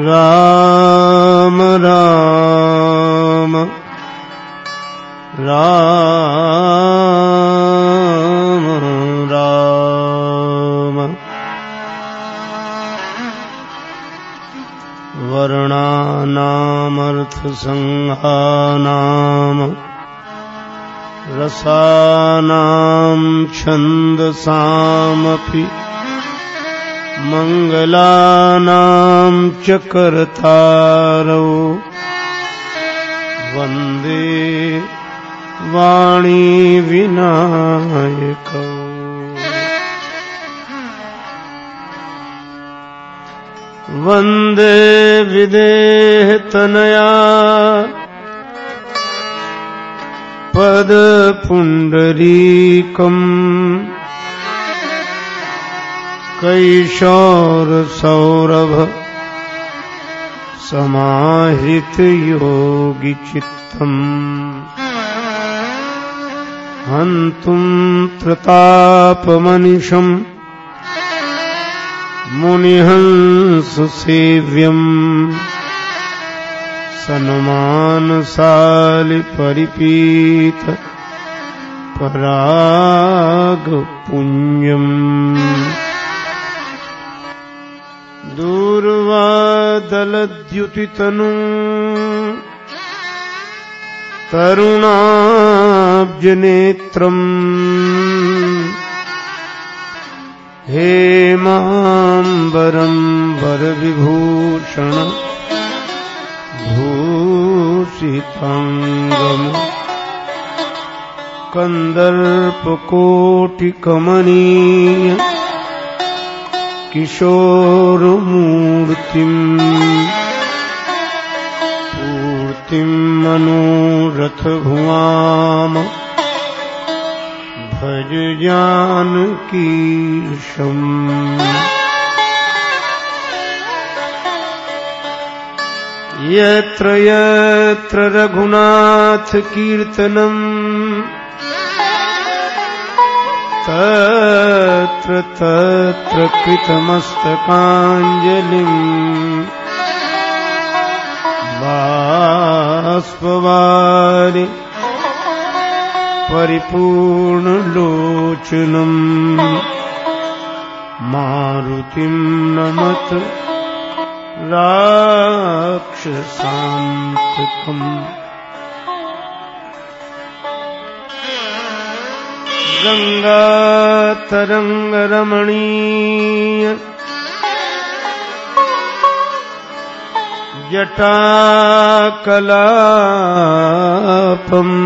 राम राम। राम राम। वर्णानामर्थसङ्घानाम् रसानां छन्दसामपि मङ्गलानां च कर्तारौ वंदे वाणी विनायकौ वंदे विदेहतनया। पदपुण्डरीकम्। कैशोर सौरभ समाहित योगि चित्तम्। हन्तुम् प्रतापमनिशम् मुनिहंससेव्यम् सन्मानसालिपरिपीत परागपुण्यम्। दूर्वादलद्युतितनु तरुणाब्जनेत्रम् हेमाम्बरम् वरविभूषण भूषिताङ्गम्। कन्दर्पकोटिकमनीय किशोरमूर्तिम्। पूर्तिम् मनोरथभुवाम भज जानकीशम् यत्र यत्र रघुनाथकीर्तनम् तत्र तत्र कृतमस्तकाञ्जलिम् बाष्पवारि परिपूर्णलोचनम् मारुतिम् नमत राक्षसान्तकम् गङ्गातरङ्गरमणीय जटाकलापम्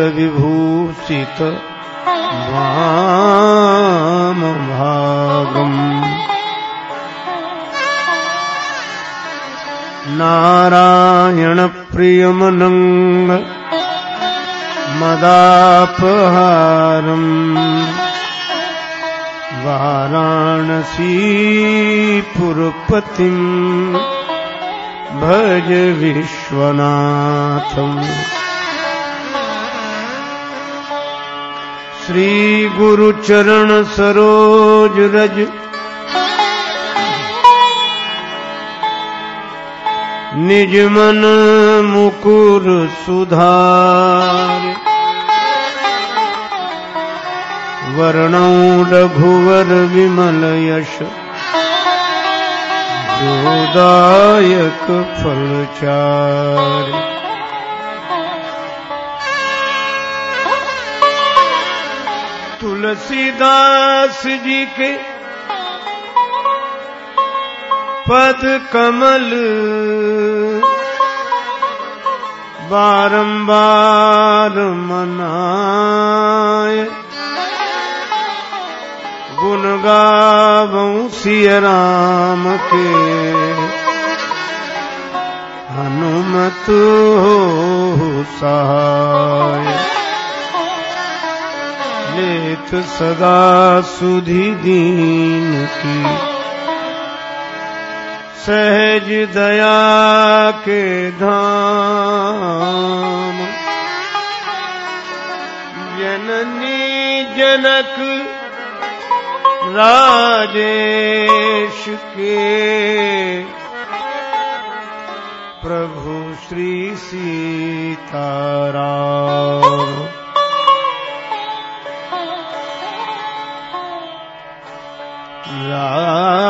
गौरीनिरन्तरविभूषित वामभागम् नारायणप्रियमनङ्ग मदापहारम् वाराणसीपुरपतिम् भज विश्वनाथम्। श्रीगुरुचरणसरोजरज निज मन मुकुर सुधार। वर्णौ रघुवर विमल यश। जोदायक फलचार तुलसीदास जी के पद कमल। बारंबार मनाए। गुण गावं राम के। हनुमत हो सहाय। लेत सदा सुधि दीन की। सहज दया के धाम। जननी जनक राजेश के प्रभु श्री सीताराम। श्री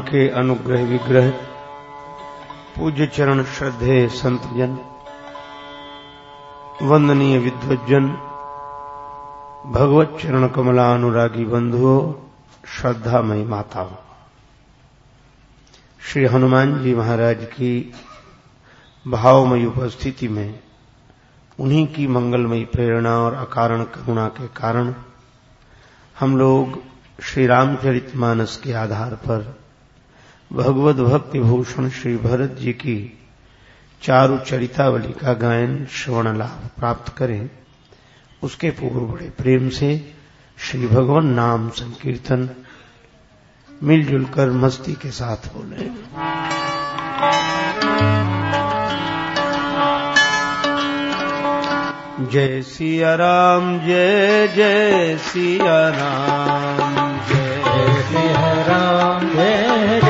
के अनुग्रह विग्रह, पूज्य चरण श्रद्धे संतजन वंदनीय विद्वजन भगवत चरण कमला अनुरागी बंधुओं, श्रद्धामयी माताओं। श्री हनुमान जी महाराज की भावमयी उपस्थिति में, उन्हीं की मंगलमयी प्रेरणा और अकारण करुणा के कारण, हम लोग श्री रामचरित मानस के आधार पर भगवत भक्ति भूषण श्री भरत जी की चारु चरितावली का गायन श्रवण लाभ प्राप्त करें। उसके पूर्व बड़े प्रेम से श्री भगवान नाम संकीर्तन मिलजुल कर मस्ती के साथ बोले। जय सिया राम, जय जय सिया राम, जय। सिया राम जय।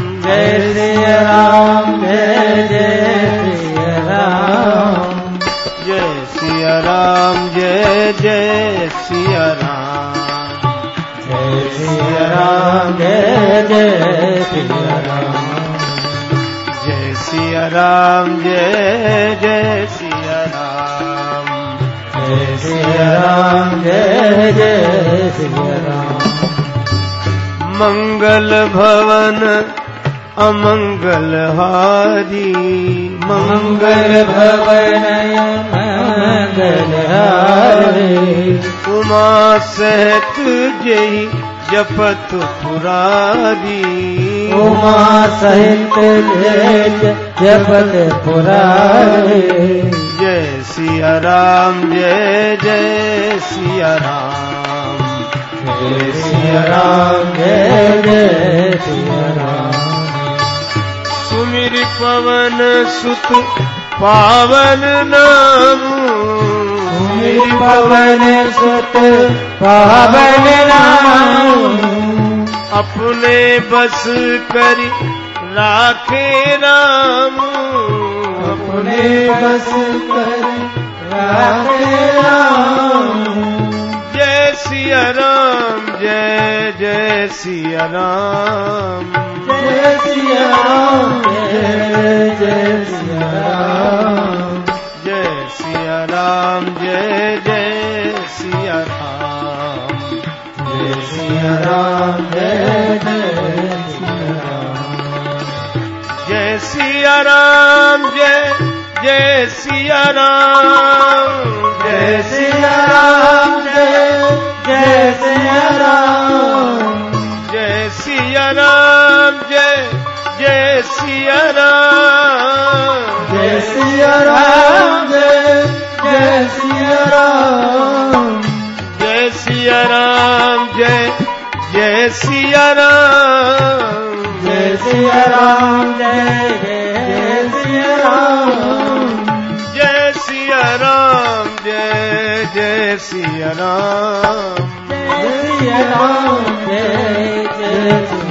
जय श्री राम, जय जय राम, जय श्री राम, जय जय श्री राम, जय श्री राम जय जय श्री राम जय श्री राम जय जय श्री राम जय श्री राम जय जय श्री राम। मंगल भवन मंगल हारी उमा सहित जय जपत पुरारी। उमा सहित जय जपत पुरारी। जय सिया राम जय जय सिया राम। जय सिया राम जय जय सिया राम। पवन सुत पावन नाम। पवन सुत पावन राम अपने बस करी राखे राम। अपने बस कर राखे राम। जय सिया राम जय जय सिया राम। जय सिया जय जय राम जय सिया राम जय जय सिया राम जय सिया राम जय जय जय सिया राम जय जय सिया राम जय सिया राम जय जय सिया राम जय सिया राम सिया राम जय सिया राम जय जय सिया राम जय सिया राम जय जय सिया राम जय सिया राम जय जय सिया राम जय सिया राम जय जय सिया राम जय सिया राम जय जय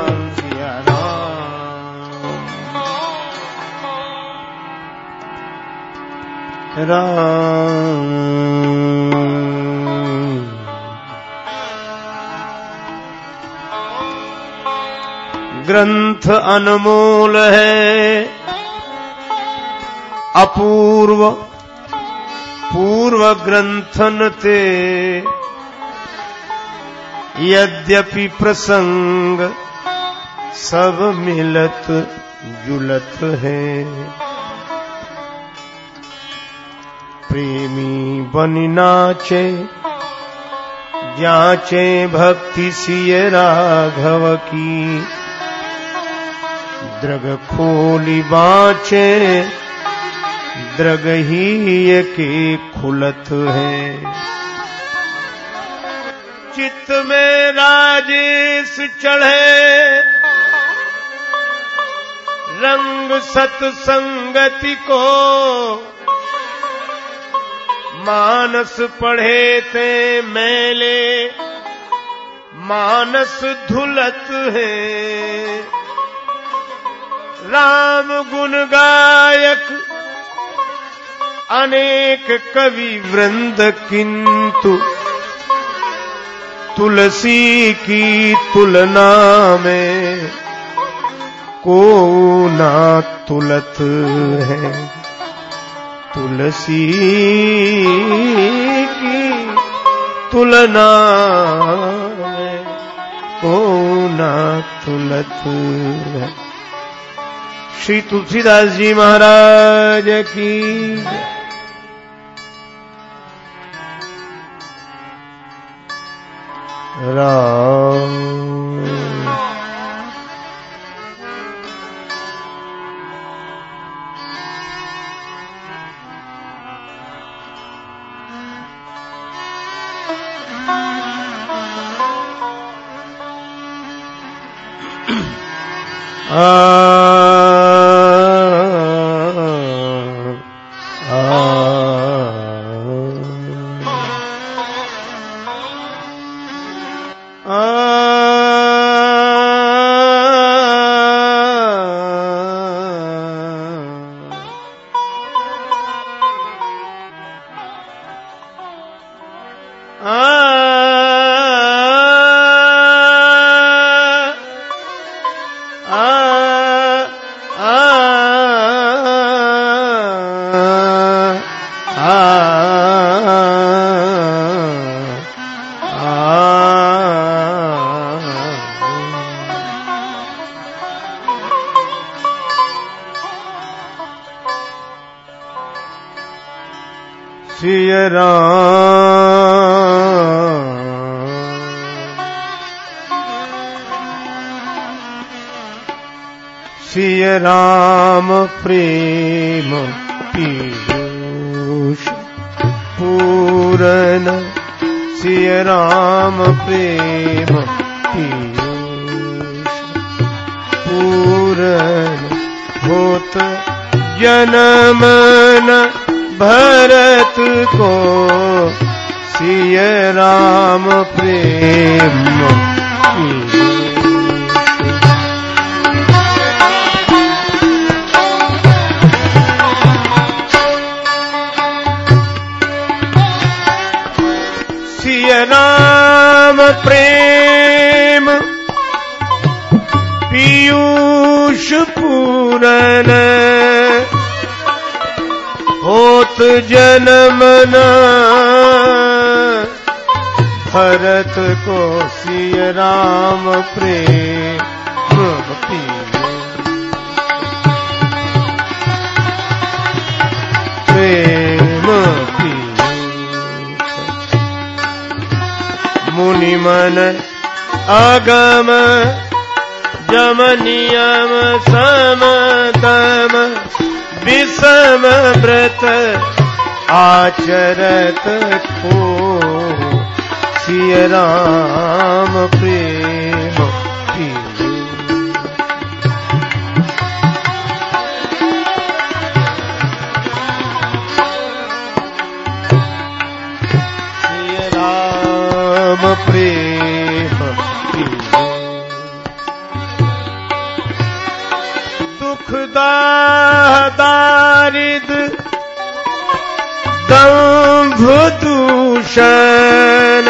ग्रंथ अनमोल है अपूर्व पूर्व ग्रंथन ते। यद्यपि प्रसंग सब मिलत जुलत है। प्रेमी बनि नाचे, जाचे भक्ति सिय राघव की। द्रग खोली बाचे, द्रग ही के खुलत है। चित्त में राजेश चढ़े, रंग सत संगति को मानस पढ़े ते मेले, मानस धुलत है। राम गुण गायक, अनेक कवि वृंद किंतु, तुलसी की तुलना में को ना तुलत है। तुलसी की तुलना को ना तुलत श्री तुलसीदास जी महाराज की राम। Uh... राम प्रेम पीयूष पूरन सिय राम प्रेम पीयूष पूरन होत जनमन भरत को सिय राम प्रेम पीयूष राम प्रेम। पीयूष पूरन। होत जनमना भरत को सिय राम प्रेम प्रेम। मुनि अगम जम नियम सम तम विषम व्रत आचरत को सिय राम प्रेम दारिद दूषण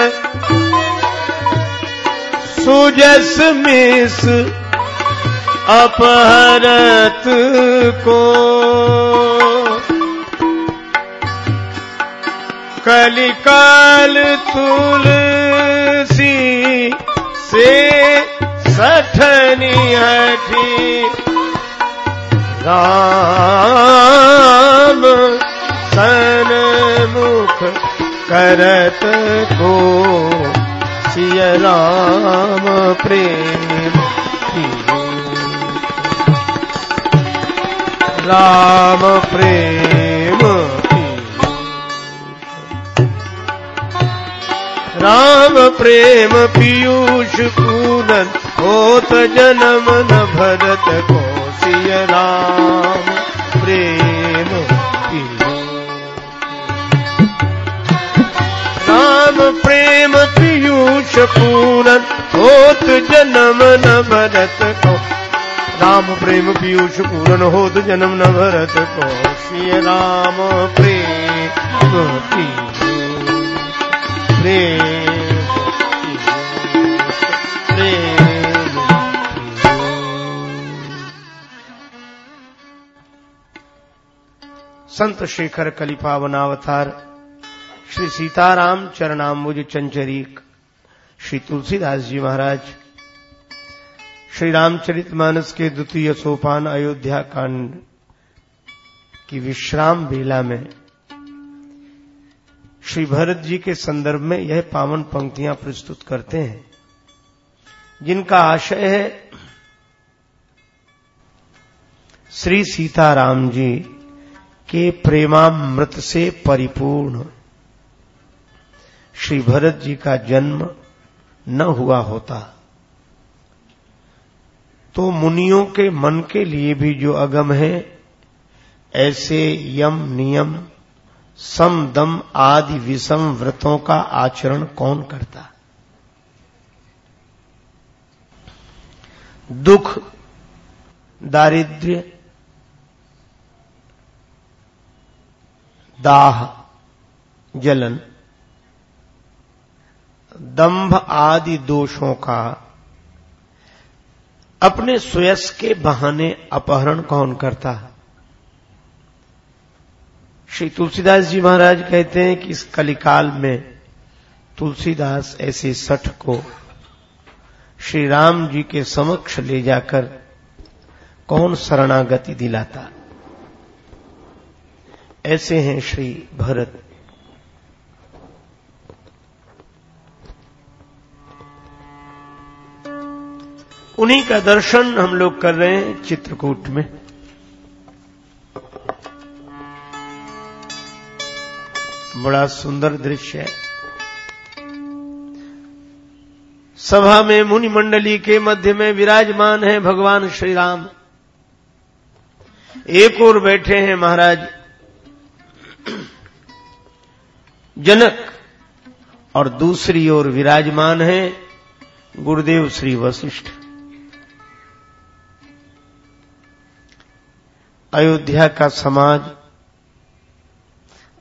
सुजस मिस अपहरत को। कलिकाल तुलसी से सठनी हठी। राम। सन मुख करत को सिय राम प्रेम राम प्रेम राम प्रेम पीयूष पूरन होत जन्म न भरत को। राम, प्रेम प्रेम पीयूष पूरन होत जन्म न भरत को। राम प्रेम पीयूष पूरन होत जन्म न भरत को। श्री राम प्रेम प्रेम संत शेखर कलिपावनावतार, श्री सीताराम चरणाम्बुज चंचरीक, श्री तुलसीदास जी महाराज, श्री रामचरित मानस के द्वितीय सोपान अयोध्या कांड की विश्राम बेला में, श्री भरत जी के संदर्भ में यह पावन पंक्तियाँ प्रस्तुत करते हैं। जिनका आशय है, श्री सीताराम जी के प्रेमामृत से परिपूर्ण। श्री भरत जी का जन्म न हुआ होता। तो मुनियों के मन के लिए भी जो अगम है, ऐसे यम, नियम, सम, दम आदि विषम व्रतों का आचरण कौन करता? दुख, दारिद्र्य दाह, जलन, दंभ आदि दोषों का अपने स्वयस के बहाने अपहरण कौन करता है? श्री तुलसीदास जी महाराज कहते हैं कि इस कलिकाल में तुलसीदास ऐसे सठ को श्री राम जी के समक्ष ले जाकर कौन शरणागति दिलाता? ऐसे हैं श्री भरत। उन्हीं का दर्शन हम लोग कर रहे हैं चित्रकूट में। बड़ा सुंदर दृश्य है। सभा में मुनि मंडली के मध्य में विराजमान है भगवान श्री राम एक और बैठे हैं महाराज। जनक और दूसरी ओर विराजमान है गुरुदेव श्री वशिष्ठ। अयोध्या का समाज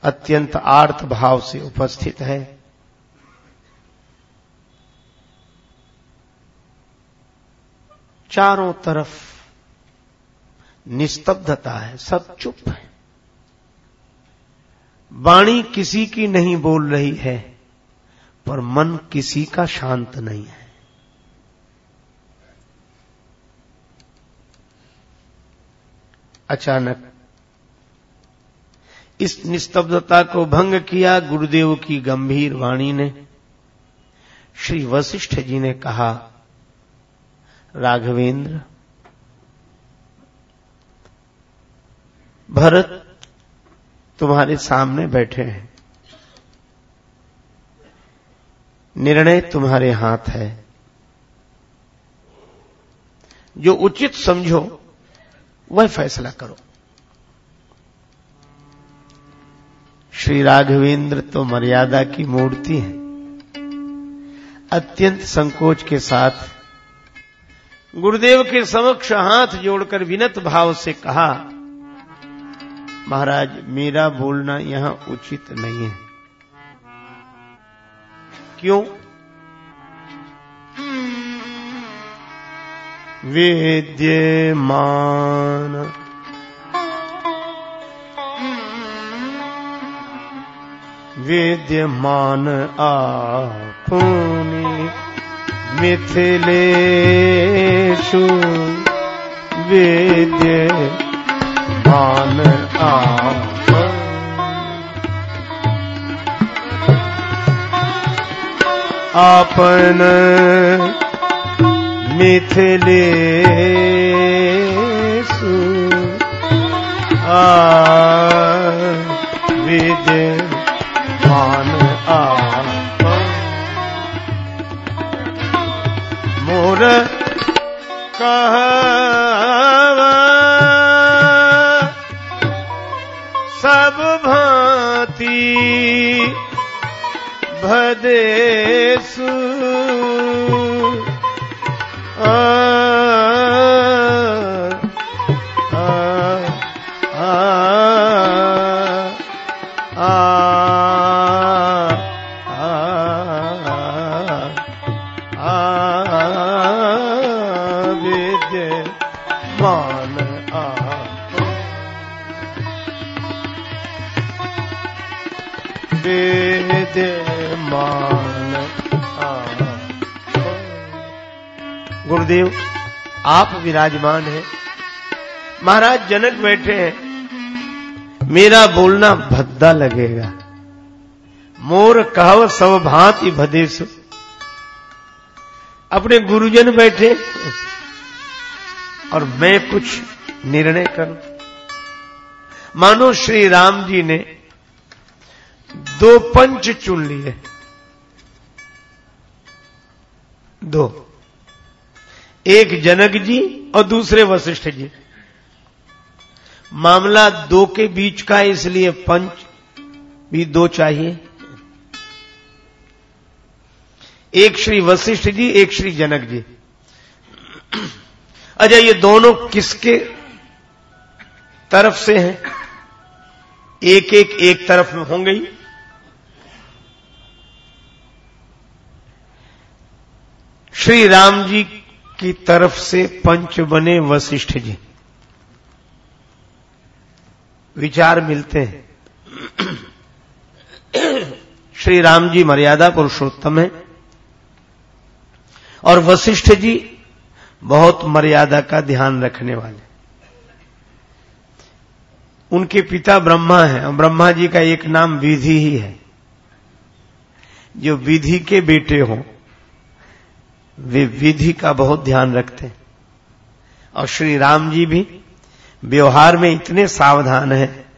अत्यंत आर्थ भाव से उपस्थित है। चारों तरफ़ निस्तब्धता है, सब चुप है। वाणी किसी की नहीं बोल रही है, पर मन किसी का शांत नहीं है। अचानक इस निस्तब्धता को भंग किया गुरुदेव की गंभीर वाणी ने। श्री वशिष्ठ जी ने कहा, राघवेंद्र, भरत तुम्हारे सामने बैठे हैं। निर्णय तुम्हारे हाथ है। जो उचित समझो, वह फैसला करो। श्री राघवेंद्र तो मर्यादा की मूर्ति है। अत्यंत संकोच के साथ गुरुदेव के समक्ष हाथ जोड़कर विनत भाव से कहा महाराज मेरा बोलना यहाँ उचित नहीं है। क्यों? वेद्यमान। वेद्यमान आपुनि मिथिलेषु। वेद्यमान आप आपन मिथिलेषु आ विद्यमान आप मोर कहवा सब गुरुदेव, आप विराजमान हैं। महाराज, जनक बैठे हैं। मेरा बोलना भद्दा लगेगा। मोर कहव सब भांति भदेश। अपने गुरुजन बैठे और मैं कुछ निर्णय करूँ। मानो श्री राम जी ने दो पंच चुन लिए। दो। एक जनक जी और दूसरे वशिष्ठ जी। मामला दो के बीच का, इसलिए पंच भी दो चाहिए। एक श्री वशिष्ठ जी, एक श्री जनक जी। अच्छा ये दोनों किसके तरफ़ से हैं? एक एक एक तरफ़ में होंगे ही। श्री राम जी की तरफ़ से पंच बने वशिष्ठ जी। विचार मिलते हैं। श्री राम जी मर्यादा पुरुषोत्तम है और वशिष्ठ जी बहुत मर्यादा का ध्यान रखने वाले। उनके पिता ब्रह्मा हैं और ब्रह्मा जी का एक नाम विधि ही है। जो विधि के बेटे हों वे विधि का बहुत ध्यान रखते हैं। और श्री राम जी भी व्यवहार में इतने सावधान हैं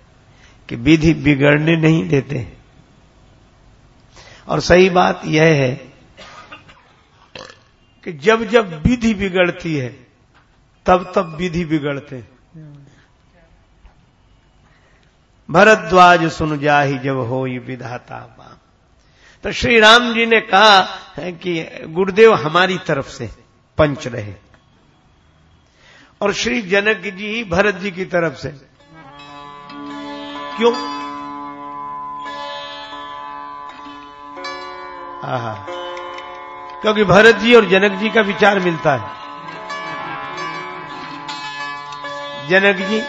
कि विधि बिगड़ने नहीं देते और सही बात यह है कि जब जब विधि बिगड़ती है, तब तब विधि बिगड़ते भरद्वाज सुन जाही जब हो ये विधाता तो श्री राम जी ने कहा है कि गुरुदेव हमारी तरफ़ से पंच रहे। और श्री जनक जी भरत जी की तरफ़ से। क्यों? आहा। क्योंकि भरत जी और जनक जी का विचार मिलता है। जनक जी,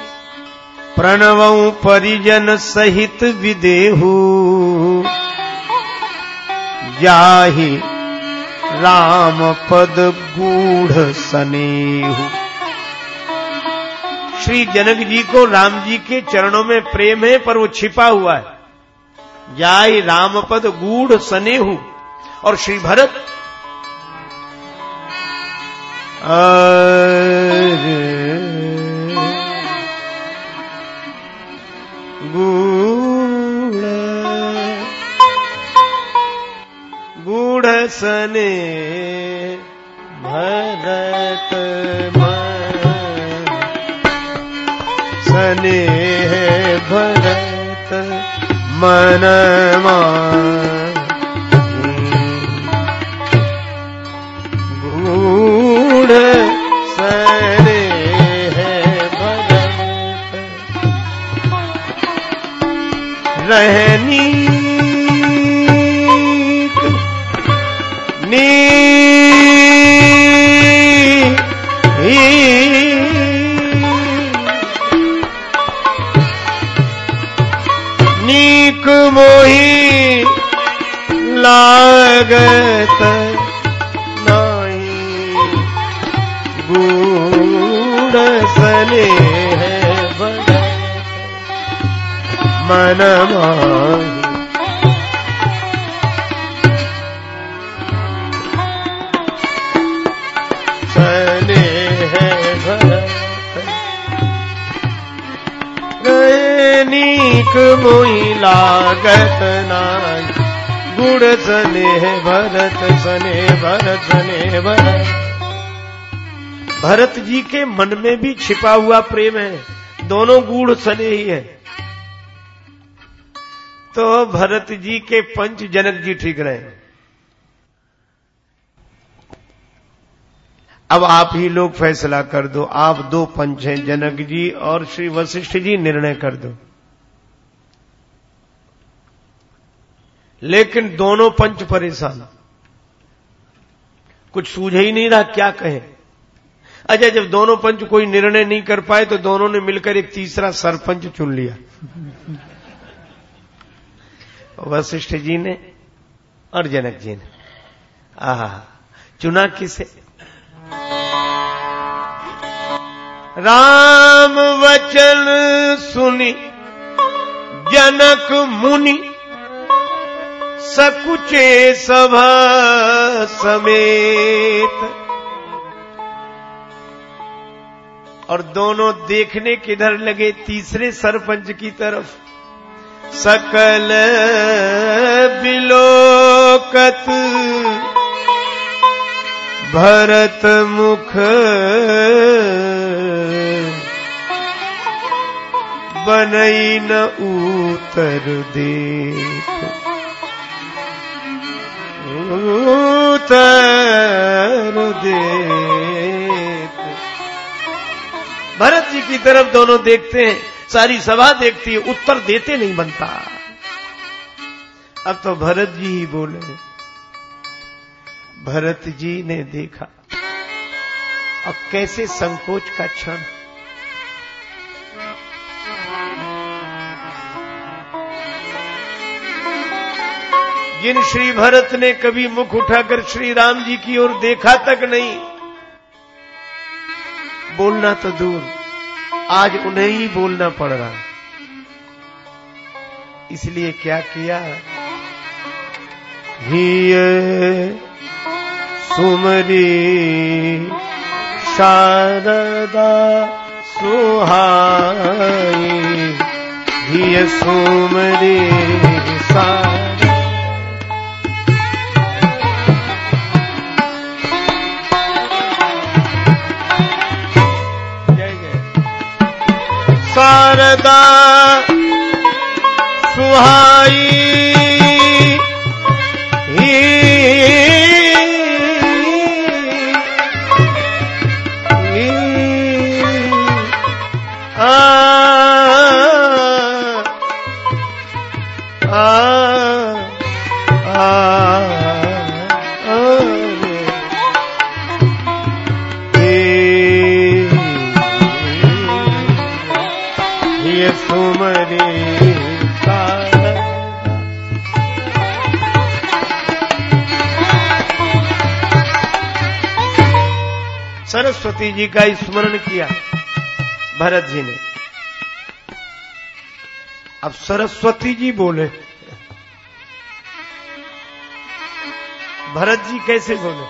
प्रणव परिजन सहित विदेहू। जाहि राम पद गूढ़ सनेहु। श्री जनक जी को राम जी के चरणों में प्रेम है, पर वो छिपा हुआ है। जाय राम पद गूढ़ सनेहु। और श्री भरत गूढ़ सने भरत सने भरत मन गूढ़ सने भरत। रहनी लागत नाही गूढ़ सने मन माही नीक मोई लागत नाई। गुड़ सने भरत सने भरत सने भरत। भरत जी के मन में भी छिपा हुआ प्रेम है, दोनों गूढ़ सने ही है। तो भरत जी के पंच जनक जी ठीक रहे। अब आप ही लोग फैसला कर दो, आप दो पंच हैं, जनक जी और श्री वशिष्ठ जी निर्णय कर दो। लेकिन दोनों पंच परेशान। कुछ सूझ ही नहीं रहा, क्या कहे? अच्छा जब दोनों पंच कोई निर्णय नहीं कर पाए तो दोनों ने मिलकर एक तीसरा सरपंच चुन लिया। वशिष्ठ जी ने, और जनक जी ने। आहा, चुना किसे? राम वचन सुनी, जनक मुनि। सकुचे सभा समेत। और दोनों देखने किधर लगे तीसरे सरपंच की तरफ़। सकल बिलोकत, भरत मुख, बनई न उतर देख उतर देख भरत जी की तरफ़ दोनों देखते हैं, सारी सभा देखती है, उत्तर देते नहीं बनता। अब तो भरत जी ही बोले, भरत जी ने देखा, अब कैसे संकोच का क्षण जिन श्री भरत ने कभी मुख उठाकर श्री राम जी की ओर देखा तक नहीं, बोलना तो दूर। आज उन्हें ही बोलना पड़ रहा इसलिए क्या किया? सुमरी शारदा सुहाई। ही सुमरी शारदा शारदा सुहाई सरस्वती जी का स्मरण किया भरत जी ने। अब सरस्वती जी बोले, भरत जी कैसे बोले?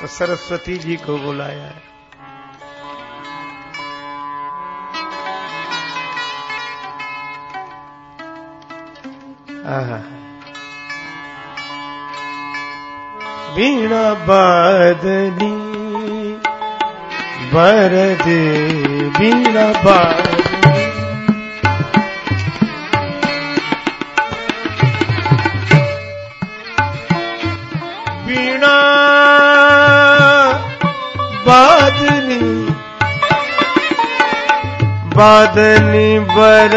तो सरस्वती जी को बुलाया। है वीणा बदनी बरद दे बदनी वीणा बादनी बर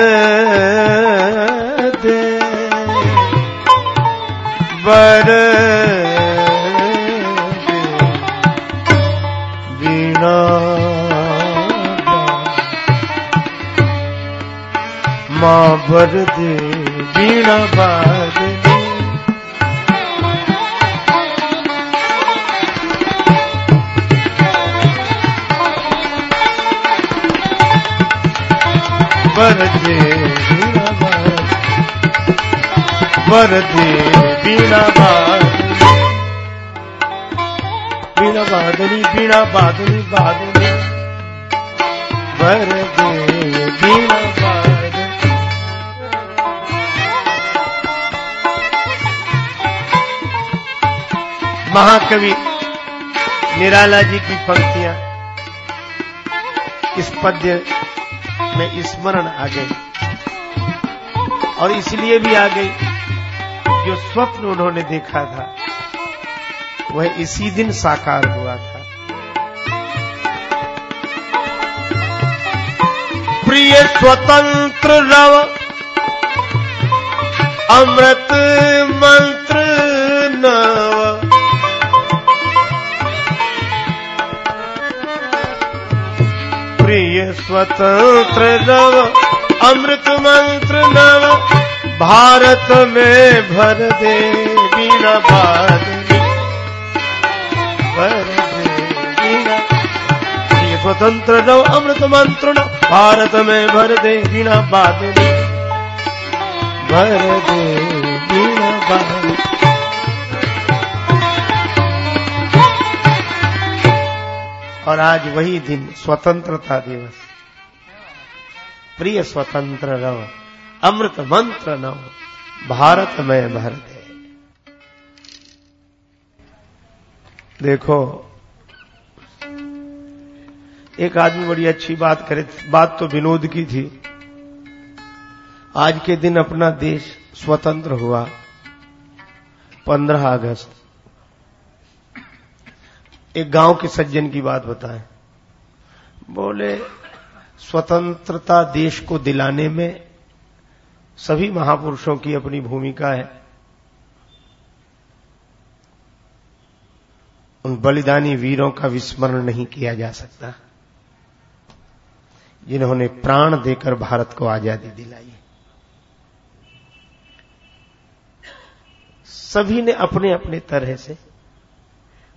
बर बर दे वीणा बादनी बरदे बीणा बरदे बीणा बीणा बादनी बीणा बादनी बादनी महाकवि निराला जी की पंक्तियाँ इस पद्य में स्मरण आ गई और इसलिए भी आ गई जो स्वप्न उन्होंने देखा था, वह इसी दिन साकार हुआ था। प्रिय स्वतंत्र रव अमृत स्वतंत्र नव अमृत मंत्र नव, भारत में भर दे बीना बाद भर दे स्वतंत्र नव, अमृत मंत्र नव, भारत में भर दे बीना बाद भर दे बीना बाद और आज वही दिन, स्वतंत्रता दिवस। प्रिय स्वतंत्र नव अमृत मंत्र नव भारत में भर दे देखो, एक आदमी बड़ी अच्छी बात करे, बात तो विनोद की थी। आज के दिन अपना देश स्वतंत्र हुआ, पंद्रह अगस्त। एक गाँव के सज्जन की बात बताएँ। बोले स्वतंत्रता देश को दिलाने में सभी महापुरुषों की अपनी भूमिका है। उन बलिदानी वीरों का विस्मरण नहीं किया जा सकता। जिन्होंने प्राण देकर भारत को आज़ादी दिलाई सभी ने अपने अपने तरह से,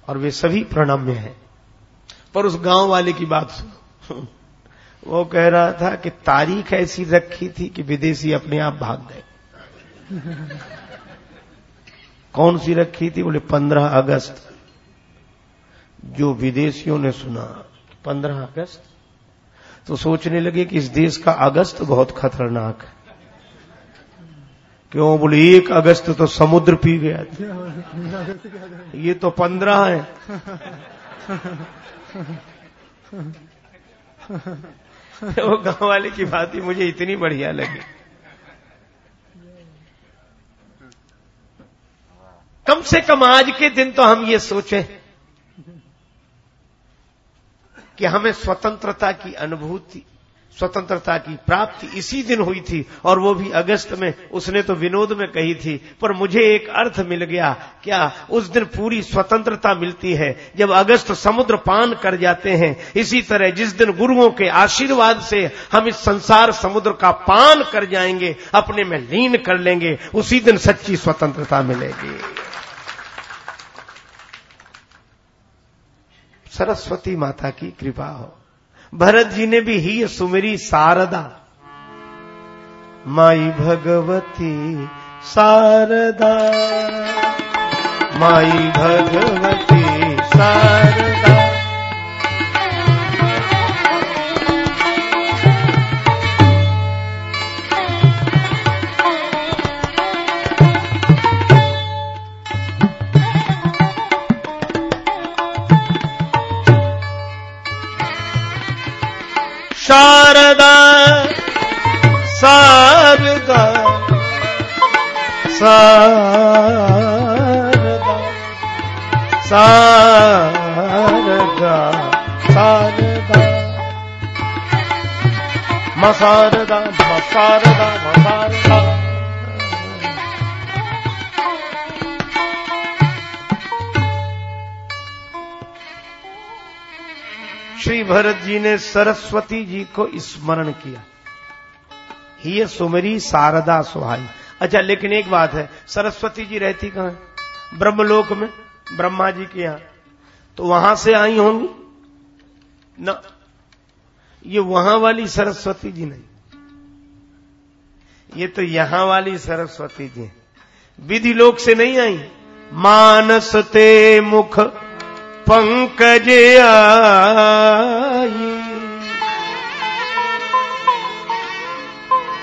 और वे सभी प्रणम्य हैं। पर उस गाँव वाले की बात सुनो। वो कह रहा था कि तारीख ऐसी रखी थी कि विदेशी अपने आप भाग गए। कौन सी रखी थी? बोले, पंद्रह अगस्त। जो विदेशियों ने सुना, पंद्रह अगस्त? तो सोचने लगे कि इस देश का अगस्त बहुत खतरनाक है। क्यों? बोले, एक अगस्त तो समुद्र पी गया था। ये तो पंद्रह है। वो गाँव वाले की बात ही मुझे इतनी बढ़िया लगी। कम से कम आज के दिन तो हम ये सोचें कि हमें स्वतंत्रता की अनुभूति स्वतंत्रता की प्राप्ति इसी दिन हुई थी और वो भी अगस्त में, उसने तो विनोद में कही थी, पर मुझे एक अर्थ मिल गया, क्या उस दिन पूरी स्वतंत्रता मिलती है जब अगस्त समुद्र पान कर जाते हैं। इसी तरह जिस दिन गुरुओं के आशीर्वाद से हम इस संसार समुद्र का पान कर जाएँगे, अपने में लीन कर लेंगे, उसी दिन सच्ची स्वतंत्रता मिलेगी। सरस्वती माता की कृपा हो। भरत जी ने भी ही सुमेरी सारदा। माई भगवती सारदा। माई भगवती शारदा शारदा शारदा शारदा। शारदा मसारदा मसारदा मसारदा श्री भरत जी ने सरस्वती जी को स्मरण किया। ही सुमरी शारदा सुहाई। अच्छा लेकिन एक बात है, सरस्वती जी रहती कहाँ? ब्रह्मलोक में, ब्रह्मा जी के यहाँ। तो वहाँ से आई होंगी? न। ये वहाँ वाली सरस्वती जी नहीं। ये तो यहाँ वाली सरस्वती जी विधि लोक से नहीं आई? मानस ते मुख पंकज आई।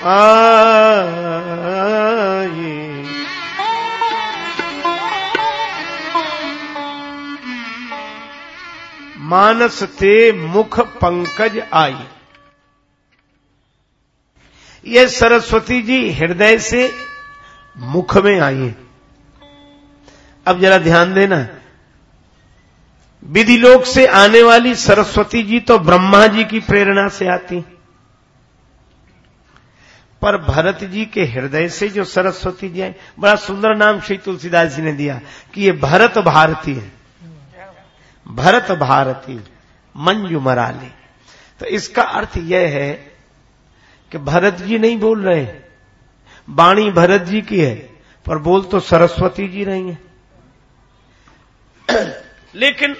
आई मानस ते मुख पंकज आई। ये सरस्वती जी हृदय से मुख में आई है। अब जरा ध्यान देना। विधि लोक से आने वाली सरस्वती जी तो ब्रह्मा जी की प्रेरणा से आती पर भरत जी के हृदय से जो सरस्वती जी आई बड़ा सुंदर नाम श्री तुलसीदास जी ने दिया कि ये भरत भारती है। भरत भारती, मंजू मराली। तो इसका अर्थ यह है कि भरत जी नहीं बोल रहे वाणी भरत जी की है, पर बोल तो सरस्वती जी रही है। लेकिन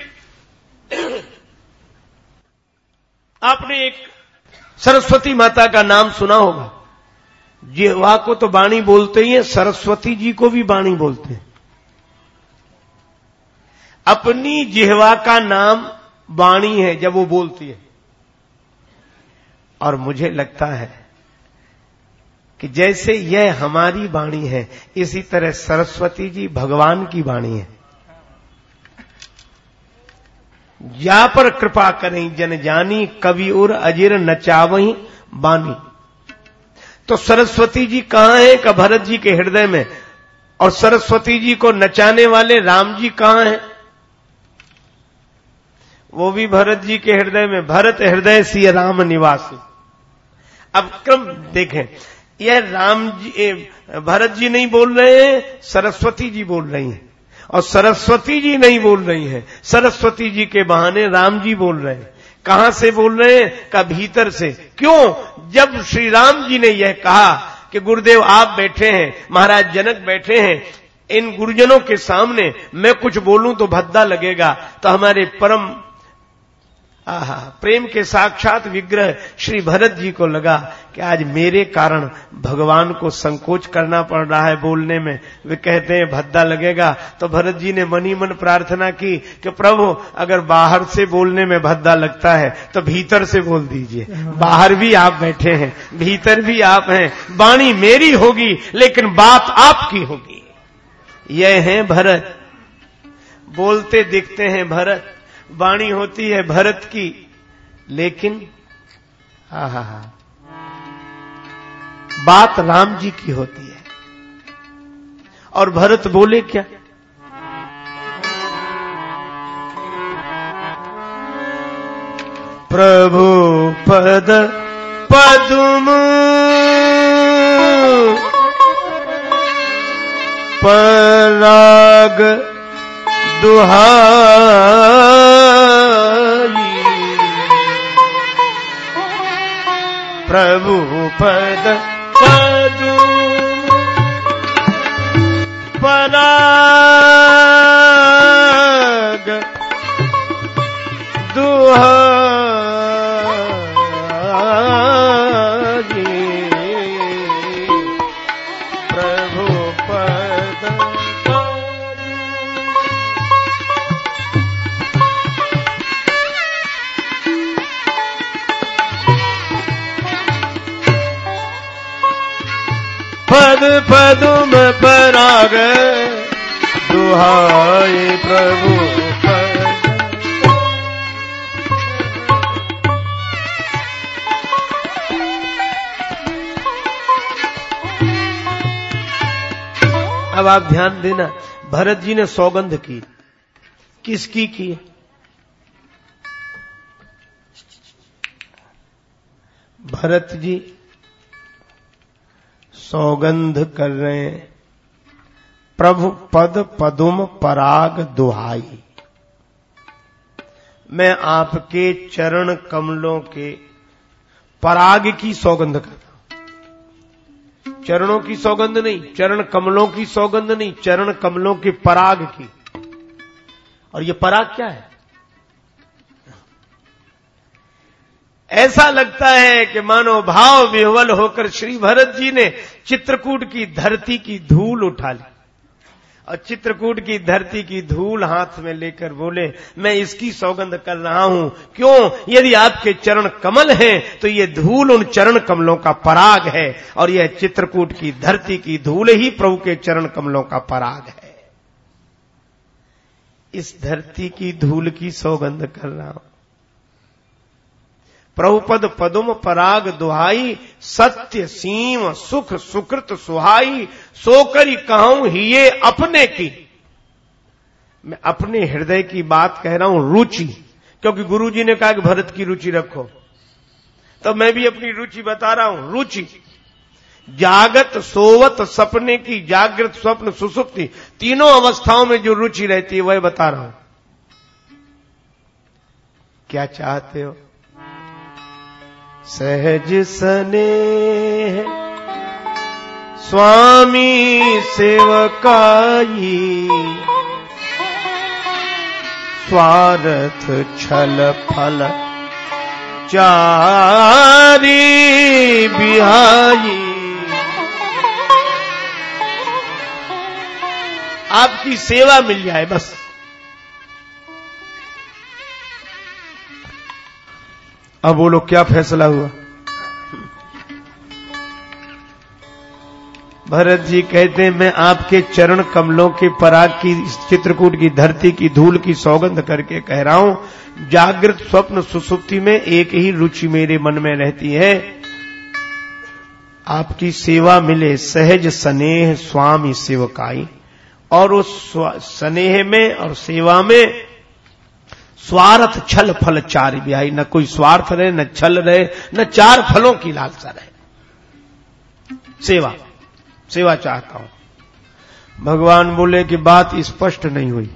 आपने एक सरस्वती माता का नाम सुना होगा। जिहवा को तो बाणी बोलते ही है, सरस्वती जी को भी बाणी बोलते हैं। अपनी जिहवा का नाम बाणी है, जब वो बोलती है। और मुझे लगता है कि जैसे यह हमारी वाणी है, इसी तरह सरस्वती जी भगवान की वाणी है। या पर कृपा करें, जन जानी कवि उर अजिर नचावही बानी तो सरस्वती जी कहाँ है का भरत जी के हृदय में? और सरस्वती जी को नचाने वाले राम जी कहाँ हैं? वो भी भरत जी के हृदय में। भरत हृदय सी राम निवासी। अब क्रम देखें। यह राम जी भरत जी नहीं बोल रहे हैं, सरस्वती जी बोल रही हैं। और सरस्वती जी नहीं बोल रही हैं। सरस्वती जी के बहाने राम जी बोल रहे हैं। कहाँ से बोल रहे हैं? का भीतर से। क्यों? जब श्री राम जी ने यह कहा कि गुरुदेव, आप बैठे हैं, महाराज जनक बैठे हैं, इन गुरुजनों के सामने मैं कुछ बोलूँ तो भद्दा लगेगा तो हमारे परम आहा, प्रेम के साक्षात विग्रह श्री भरत जी को लगा कि आज मेरे कारण भगवान को संकोच करना पड़ रहा है बोलने में। वे कहते हैं, भद्दा लगेगा। तो भरत जी ने मनी मन प्रार्थना की कि प्रभु, अगर बाहर से बोलने में भद्दा लगता है तो भीतर से बोल दीजिए। बाहर भी आप बैठे हैं, भीतर भी आप हैं। वाणी मेरी होगी, लेकिन बात आपकी होगी। यह है भरत। बोलते दिखते हैं भरत। वाणी होती है भरत की, लेकिन, हा हा हा, बात राम जी की होती है। और भरत बोले क्या? प्रभु पद पदुम। पराग दुहाई प्रभु पद पदू। पराग पद पदुम पराग दुहाई प्रभु अब आप ध्यान देना, भरत जी ने सौगंध की। किसकी की? भरत जी सौगंध कर रहे हैं। प्रभु पद पदुम पराग दुहाई। मैं आपके चरण कमलों के पराग की सौगंध करता हूँ। चरणों की सौगंध नहीं, चरण कमलों की सौगंध नहीं, चरण कमलों के पराग की। और ये पराग क्या है? ऐसा लगता है कि मानो भाव विह्वल होकर श्री भरत जी ने चित्रकूट की धरती की धूल उठा ली। और चित्रकूट की धरती की धूल हाथ में लेकर बोले, मैं इसकी सौगंध कर रहा हूँ। क्यों? यदि आपके चरण कमल हैं तो ये धूल उन चरण कमलों का पराग है, और यह चित्रकूट की धरती की धूल ही प्रभु के चरण कमलों का पराग है। इस धरती की धूल की सौगंध कर रहा हूँ। प्रभुपद पदुम पराग दुहाई, सत्य सीम सुख सुकृत सुहाई सोकरी कहूँ ही ये अपने की। मैं अपने हृदय की बात कह रहा हूँ, रुचि। क्योंकि गुरुजी ने कहा कि भरत की रुचि रखो। तो मैं भी अपनी रुचि बता रहा हूँ, रुचि। जागत सोवत सपने की, जागृत स्वप्न सुसुप्ति। तीनों अवस्थाओं में जो रुचि रहती है, वह बता रहा हूँ। क्या चाहते हो? सहज सने स्वामी सेवकाई स्वार्थ छल फल चारी बिहाई। आपकी सेवा मिल जाए बस। अब बोलो क्या फैसला हुआ? भरत जी कहते हैं मैं आपके चरण कमलों के पराग की चित्रकूट की धरती की धूल की सौगंध करके कह रहा हूँ, जागृत स्वप्न सुसुप्ति में एक ही रुचि मेरे मन में रहती है। आपकी सेवा मिले सहज स्नेह स्वामी सेवकाई, और उस स्नेह में और सेवा में स्वार्थ छल फल चार ब्याई न कोई स्वार्थ रहे, न छल रहे, न चार फलों की लालसा रहे। सेवा सेवा चाहता हूँ। भगवान बोले कि बात स्पष्ट नहीं हुई।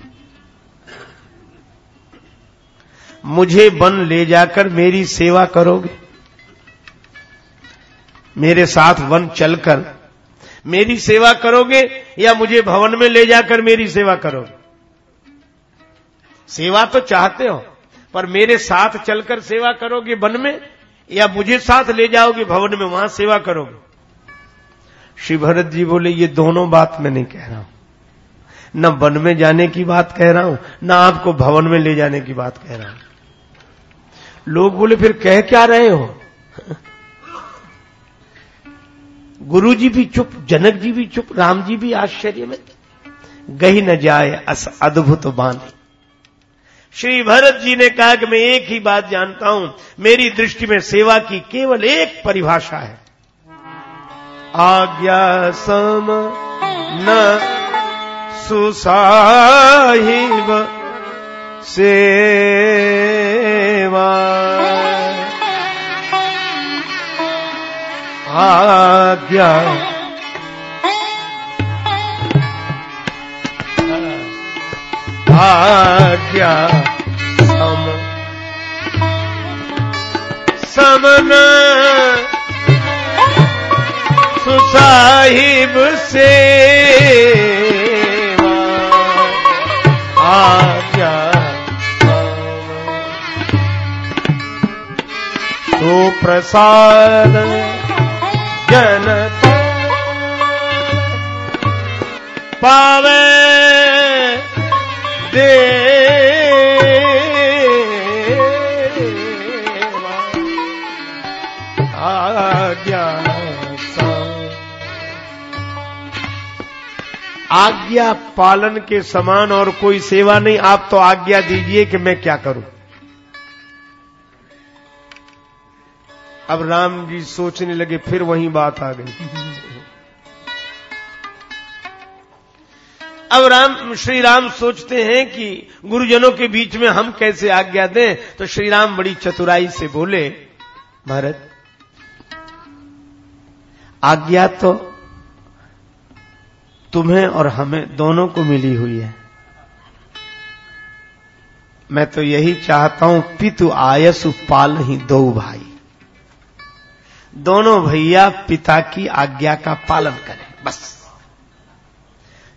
मुझे वन ले जाकर मेरी सेवा करोगे। मेरे साथ वन चलकर मेरी सेवा करोगे या मुझे भवन में ले जाकर मेरी सेवा करोगे? सेवा तो चाहते हो, पर मेरे साथ चलकर सेवा करोगे वन में, या मुझे साथ ले जाओगे भवन में, वहाँ सेवा करोगे? श्री भरत जी बोले, ये दोनों बात मैं नहीं कह रहा हूँ। न वन में जाने की बात कह रहा हूँ, न आपको भवन में ले जाने की बात कह रहा हूँ। लोग बोले, फिर कह क्या रहे हो? गुरु जी भी चुप, जनक जी भी चुप, राम जी भी आश्चर्य में गही न जाए अस अद्भुत बांधे श्री भरत जी ने कहा कि मैं एक ही बात जानता हूँ, मेरी दृष्टि में सेवा की केवल एक परिभाषा है। आज्ञा सम न सुसाहिब सेवा। आज्ञा आज्ञा सम। समन। सुसाहिब से आज्ञा सुप्रसाद जनता पावे दे। आज्ञा आज्ञा पालन के समान और कोई सेवा नहीं, आप तो आज्ञा दीजिए कि मैं क्या करूँ। अब राम जी सोचने लगे, फिर वही बात आ गई। अब राम, श्री राम सोचते हैं कि गुरुजनों के बीच में हम कैसे आज्ञा दें तो श्री राम बड़ी चतुराई से बोले भरत आज्ञा तो तुम्हें और हमें दोनों को मिली हुई है। मैं तो यही चाहता हूँ, पितु आयस पाल ही दो भाई। दोनों भैया पिता की आज्ञा का पालन करें, बस।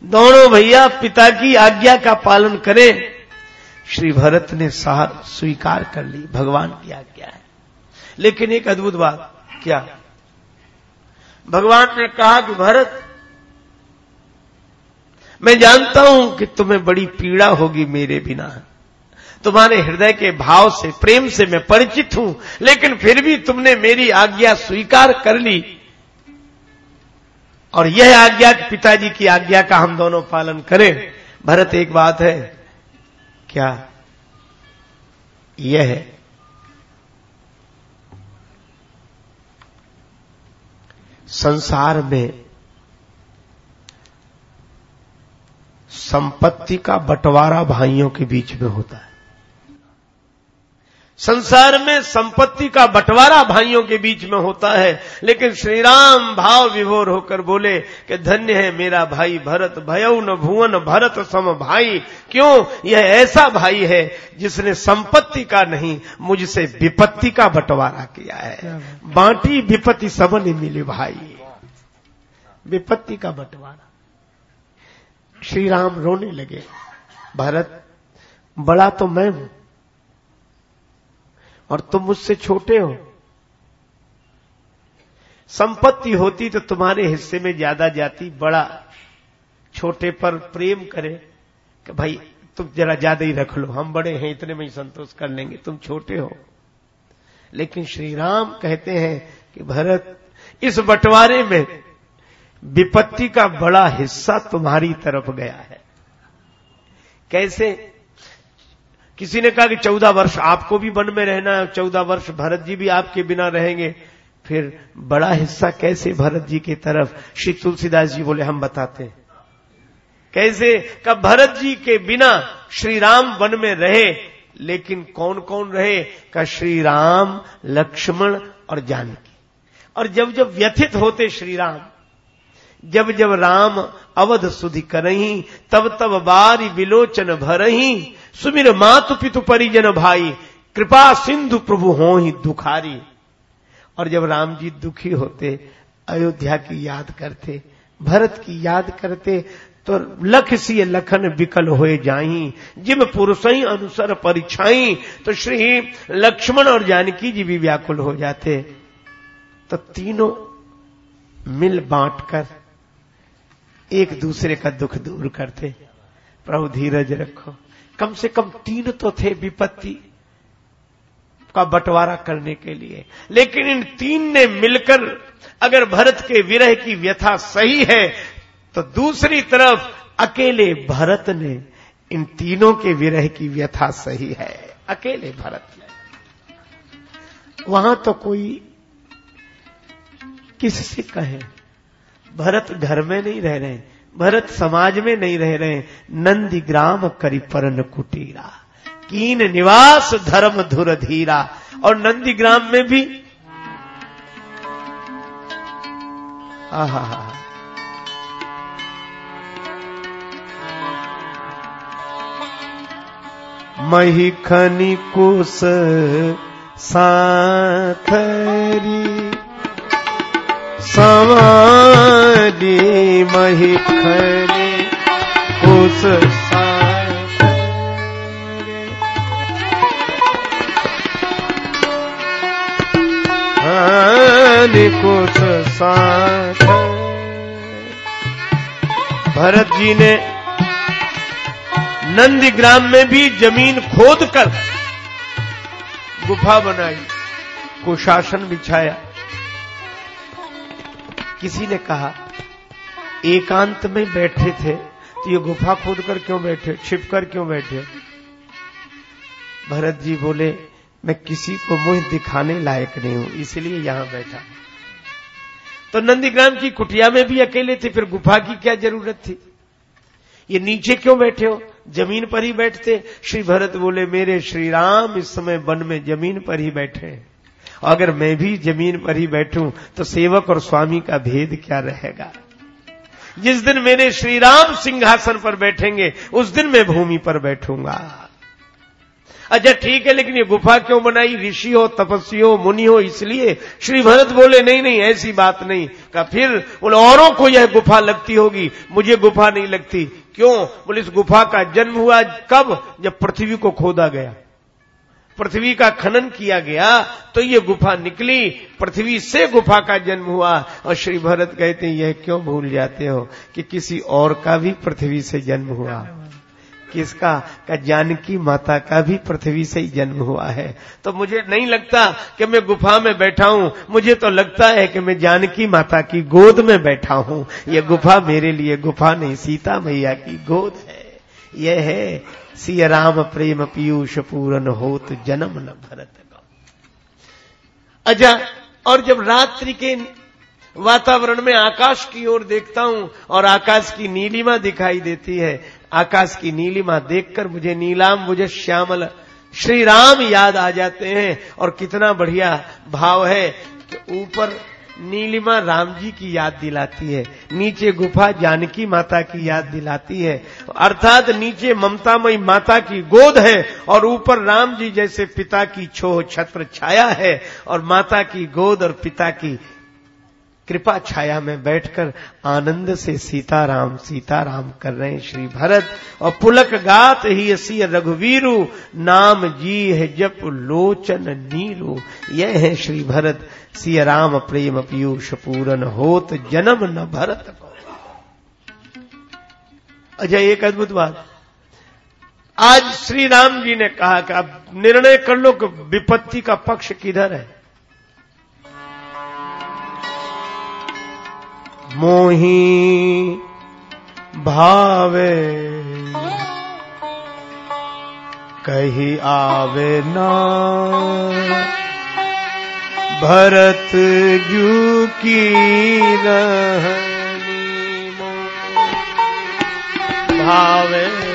दोनों भैया पिता की आज्ञा का पालन करें। श्री भरत ने सार स्वीकार कर ली, भगवान की आज्ञा है। लेकिन एक अद्भुत बात, क्या? भगवान ने कहा कि भरत, मैं जानता हूँ कि तुम्हें बड़ी पीड़ा होगी मेरे बिना। तुम्हारे हृदय के भाव से, प्रेम से मैं परिचित हूँ, लेकिन फिर भी तुमने मेरी आज्ञा स्वीकार कर ली। और यह आज्ञा, पिताजी की आज्ञा का हम दोनों पालन करें। भरत, एक बात है। क्या? यह है। संसार में संपत्ति का बंटवारा भाइयों के बीच में होता है। संसार में संपत्ति का बंटवारा भाइयों के बीच में होता है लेकिन श्री राम भाव विभोर होकर बोले कि धन्य है मेरा भाई भरत भयउ न भुवन भरत सम भाई। क्यों? यह ऐसा भाई है जिसने संपत्ति का नहीं मुझसे विपत्ति का बंटवारा किया है। बांटी विपत्ति सबने मिले भाई। विपत्ति का बंटवारा। श्री राम रोने लगे भरत बड़ा तो मैं हूँ और तुम मुझसे छोटे हो। संपत्ति होती तो तुम्हारे हिस्से में ज़्यादा जाती, बड़ा छोटे पर प्रेम करे कि भाई, तुम जरा ज़्यादा ही रख लो, हम बड़े हैं, इतने में ही संतोष कर लेंगे, तुम छोटे हो। लेकिन श्री राम कहते हैं कि भरत, इस बंटवारे में विपत्ति का बड़ा हिस्सा तुम्हारी तरफ़ गया है। कैसे? किसी ने कहा कि चौदह वर्ष आपको भी वन में रहना है, चौदह वर्ष भरत जी भी आपके बिना रहेंगे। फिर बड़ा हिस्सा कैसे भरत जी की तरफ़? श्री तुलसीदास जी बोले, हम बताते हैं। कैसे? कब भरत जी के बिना श्री राम वन में रहे, लेकिन कौन कौन रहे? का श्री राम लक्ष्मण और जानकी। और जब जब व्यथित होते श्री राम जब जब राम अवध सुधि करही, तब तब बारी विलोचन भरही सुमिर मातु पितु परिजन भाई, कृपा सिंधु प्रभु हो ही दुखारी। और जब राम जी दुखी होते, अयोध्या की याद करते, भरत की याद करते तो लख सी लखन विकल होए जाई, जिम पुरुष ही अनुसर परिछाई तो श्री लक्ष्मण और जानकी जी भी व्याकुल हो जाते। तो तीनों मिल बांटकर एक दूसरे का दुख दूर करते। प्रभु धीरज रखो। कम से कम तीन तो थे विपत्ति का बंटवारा करने के लिए। लेकिन इन तीन ने मिलकर अगर भरत के विरह की व्यथा सही है तो दूसरी तरफ़ अकेले भरत ने इन तीनों के विरह की व्यथा सही है। अकेले भरत ने। वहाँ तो कोई किससे कहे, भरत घर में नहीं रह रहे भरत समाज में नहीं रह रहे नंदी ग्राम करी परन कुटीरा, कीन निवास धर्म धुर धीरा और नंदी ग्राम में भी आहा मही खनी कुश साथरी। समारी मही साथरी कुश साथ भरत जी ने नंदीग्राम में भी ज़मीन खोद कर गुफा बनाई, कुशासन बिछाया। किसी ने कहा, एकांत में बैठे थे तो ये गुफा खोद कर क्यों बैठे छिप कर क्यों बैठे? भरत जी बोले, मैं किसी को मुँह दिखाने लायक नहीं हूँ, इसलिए यहाँ बैठा तो नंदीग्राम की कुटिया में भी अकेले थे, फिर गुफा की क्या ज़रूरत थी? ये नीचे क्यों बैठे हो? ज़मीन पर ही बैठते? श्री भरत बोले, मेरे श्री राम इस समय वन में ज़मीन पर ही बैठे अगर मैं भी ज़मीन पर ही बैठूं तो सेवक और स्वामी का भेद क्या रहेगा? जिस दिन मेरे श्री राम सिंहासन पर बैठेंगे, उस दिन मैं भूमि पर बैठूँगा। अच्छा ठीक है, लेकिन ये गुफा क्यों बनाई? ऋषि हो, तपस्वी हो, मुनि हो, इसलिए श्री भरत बोले, नहीं नहीं, ऐसी बात नहीं। का फिर उन औरों को यह गुफा लगती होगी? मुझे गुफा नहीं लगती। क्यों? बोले, इस गुफा का जन्म हुआ कब? जब पृथ्वी को खोदा गया। पृथ्वी का खनन किया गया तो ये गुफा निकली, पृथ्वी से गुफा का जन्म हुआ। और श्री भरत कहते हैं, यह क्यों भूल जाते हो कि किसी और का भी पृथ्वी से जन्म हुआ? किसका? का जानकी माता का भी पृथ्वी से ही जन्म हुआ है। तो मुझे नहीं लगता कि मैं गुफा में बैठा हूँ। मुझे तो लगता है कि मैं जानकी माता की गोद में बैठा हूँ। यह गुफा मेरे लिए गुफा नहीं, सीता मैया की गोद है। यह है सिय राम प्रेम पीयूष पूरन होत जन्म न भरत अच्छा और जब रात्रि के वातावरण में आकाश की ओर देखता हूँ, और आकाश की नीलिमा दिखाई देती है, आकाश की नीलिमा देखकर मुझे नीलाम, मुझे श्यामल, श्री राम याद आ जाते हैं, और कितना बढ़िया भाव है कि ऊपर नीलिमा राम जी की याद दिलाती है। नीचे गुफा जानकी माता की याद दिलाती है। अर्थात नीचे ममतामयी माता की गोद है और ऊपर राम जी जैसे पिता की छो छत्र छाया है और माता की गोद और पिता की कृपा छाया में बैठकर आनंद से सीताराम सीताराम कर रहे हैं श्री भरत। और पुलक गात ही असी रघुवीरु, नाम जी है जप लोचन नीरू। यह है श्री भरत। सिय राम प्रेम पीयूष पूरन होत जन्म न भरत को। अच्छा एक अद्भुत बात। आज श्री राम जी ने कहा कि अब निर्णय कर लो कि विपत्ति का पक्ष किधर है। मोही भावे। कही आवे ना। भरत जू की भावे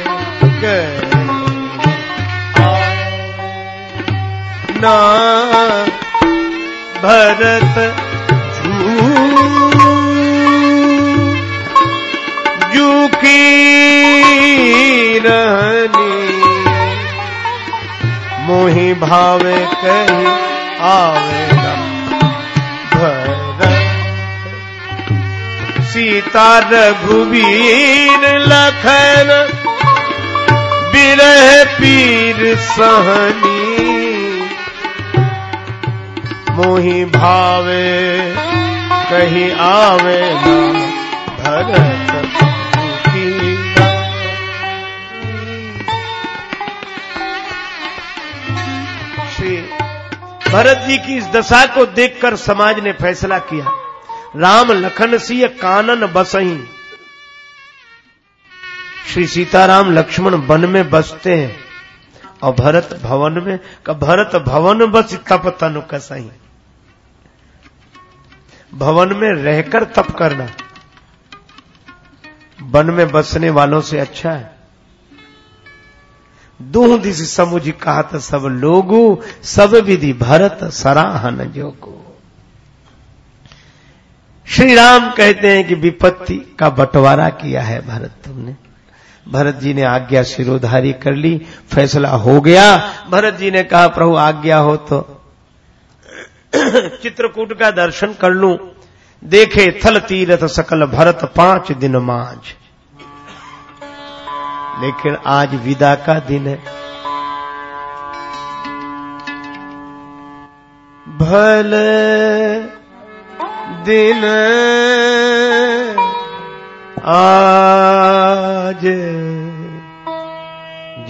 ना। भरत जू की रहनी। मोहि भावे कही आवे सीता रघुवीर लखन। बिरह पीर सहनी। मोहि भावे कही आवे भरत। भरत जी की इस दशा को देखकर समाज ने फैसला किया। राम लखन सिंह कानन बसही श्री सीताराम लक्ष्मण वन में बसते हैं और भरत भवन में का भरत भवन बस तप तनु कसही भवन में रहकर तप करना। वन में बसने वालों से अच्छा है। दूह दिश समुझ कहत सब लोगो, सब विधि भरत सराहन जोगो। श्री राम कहते हैं कि विपत्ति का बंटवारा किया है भरत तुमने। भरत जी ने आज्ञा सिरोधारी कर ली, फैसला हो गया। भरत जी ने कहा, प्रभु आज्ञा हो तो चित्रकूट का दर्शन कर लू। देखे थल तीरथ सकल भरत पाँच दिन मांझ। लेकिन आज विदा का दिन है। भले दिन आज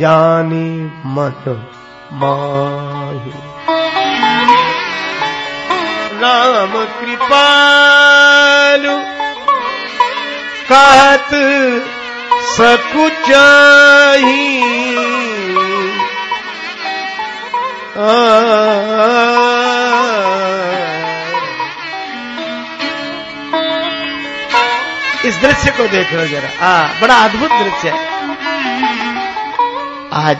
जानी मन माही। राम कृपालु, कहत सकुचाही। इस दृश्य को देख लो जरा। आ, बड़ा अद्भुत दृश्य है। आज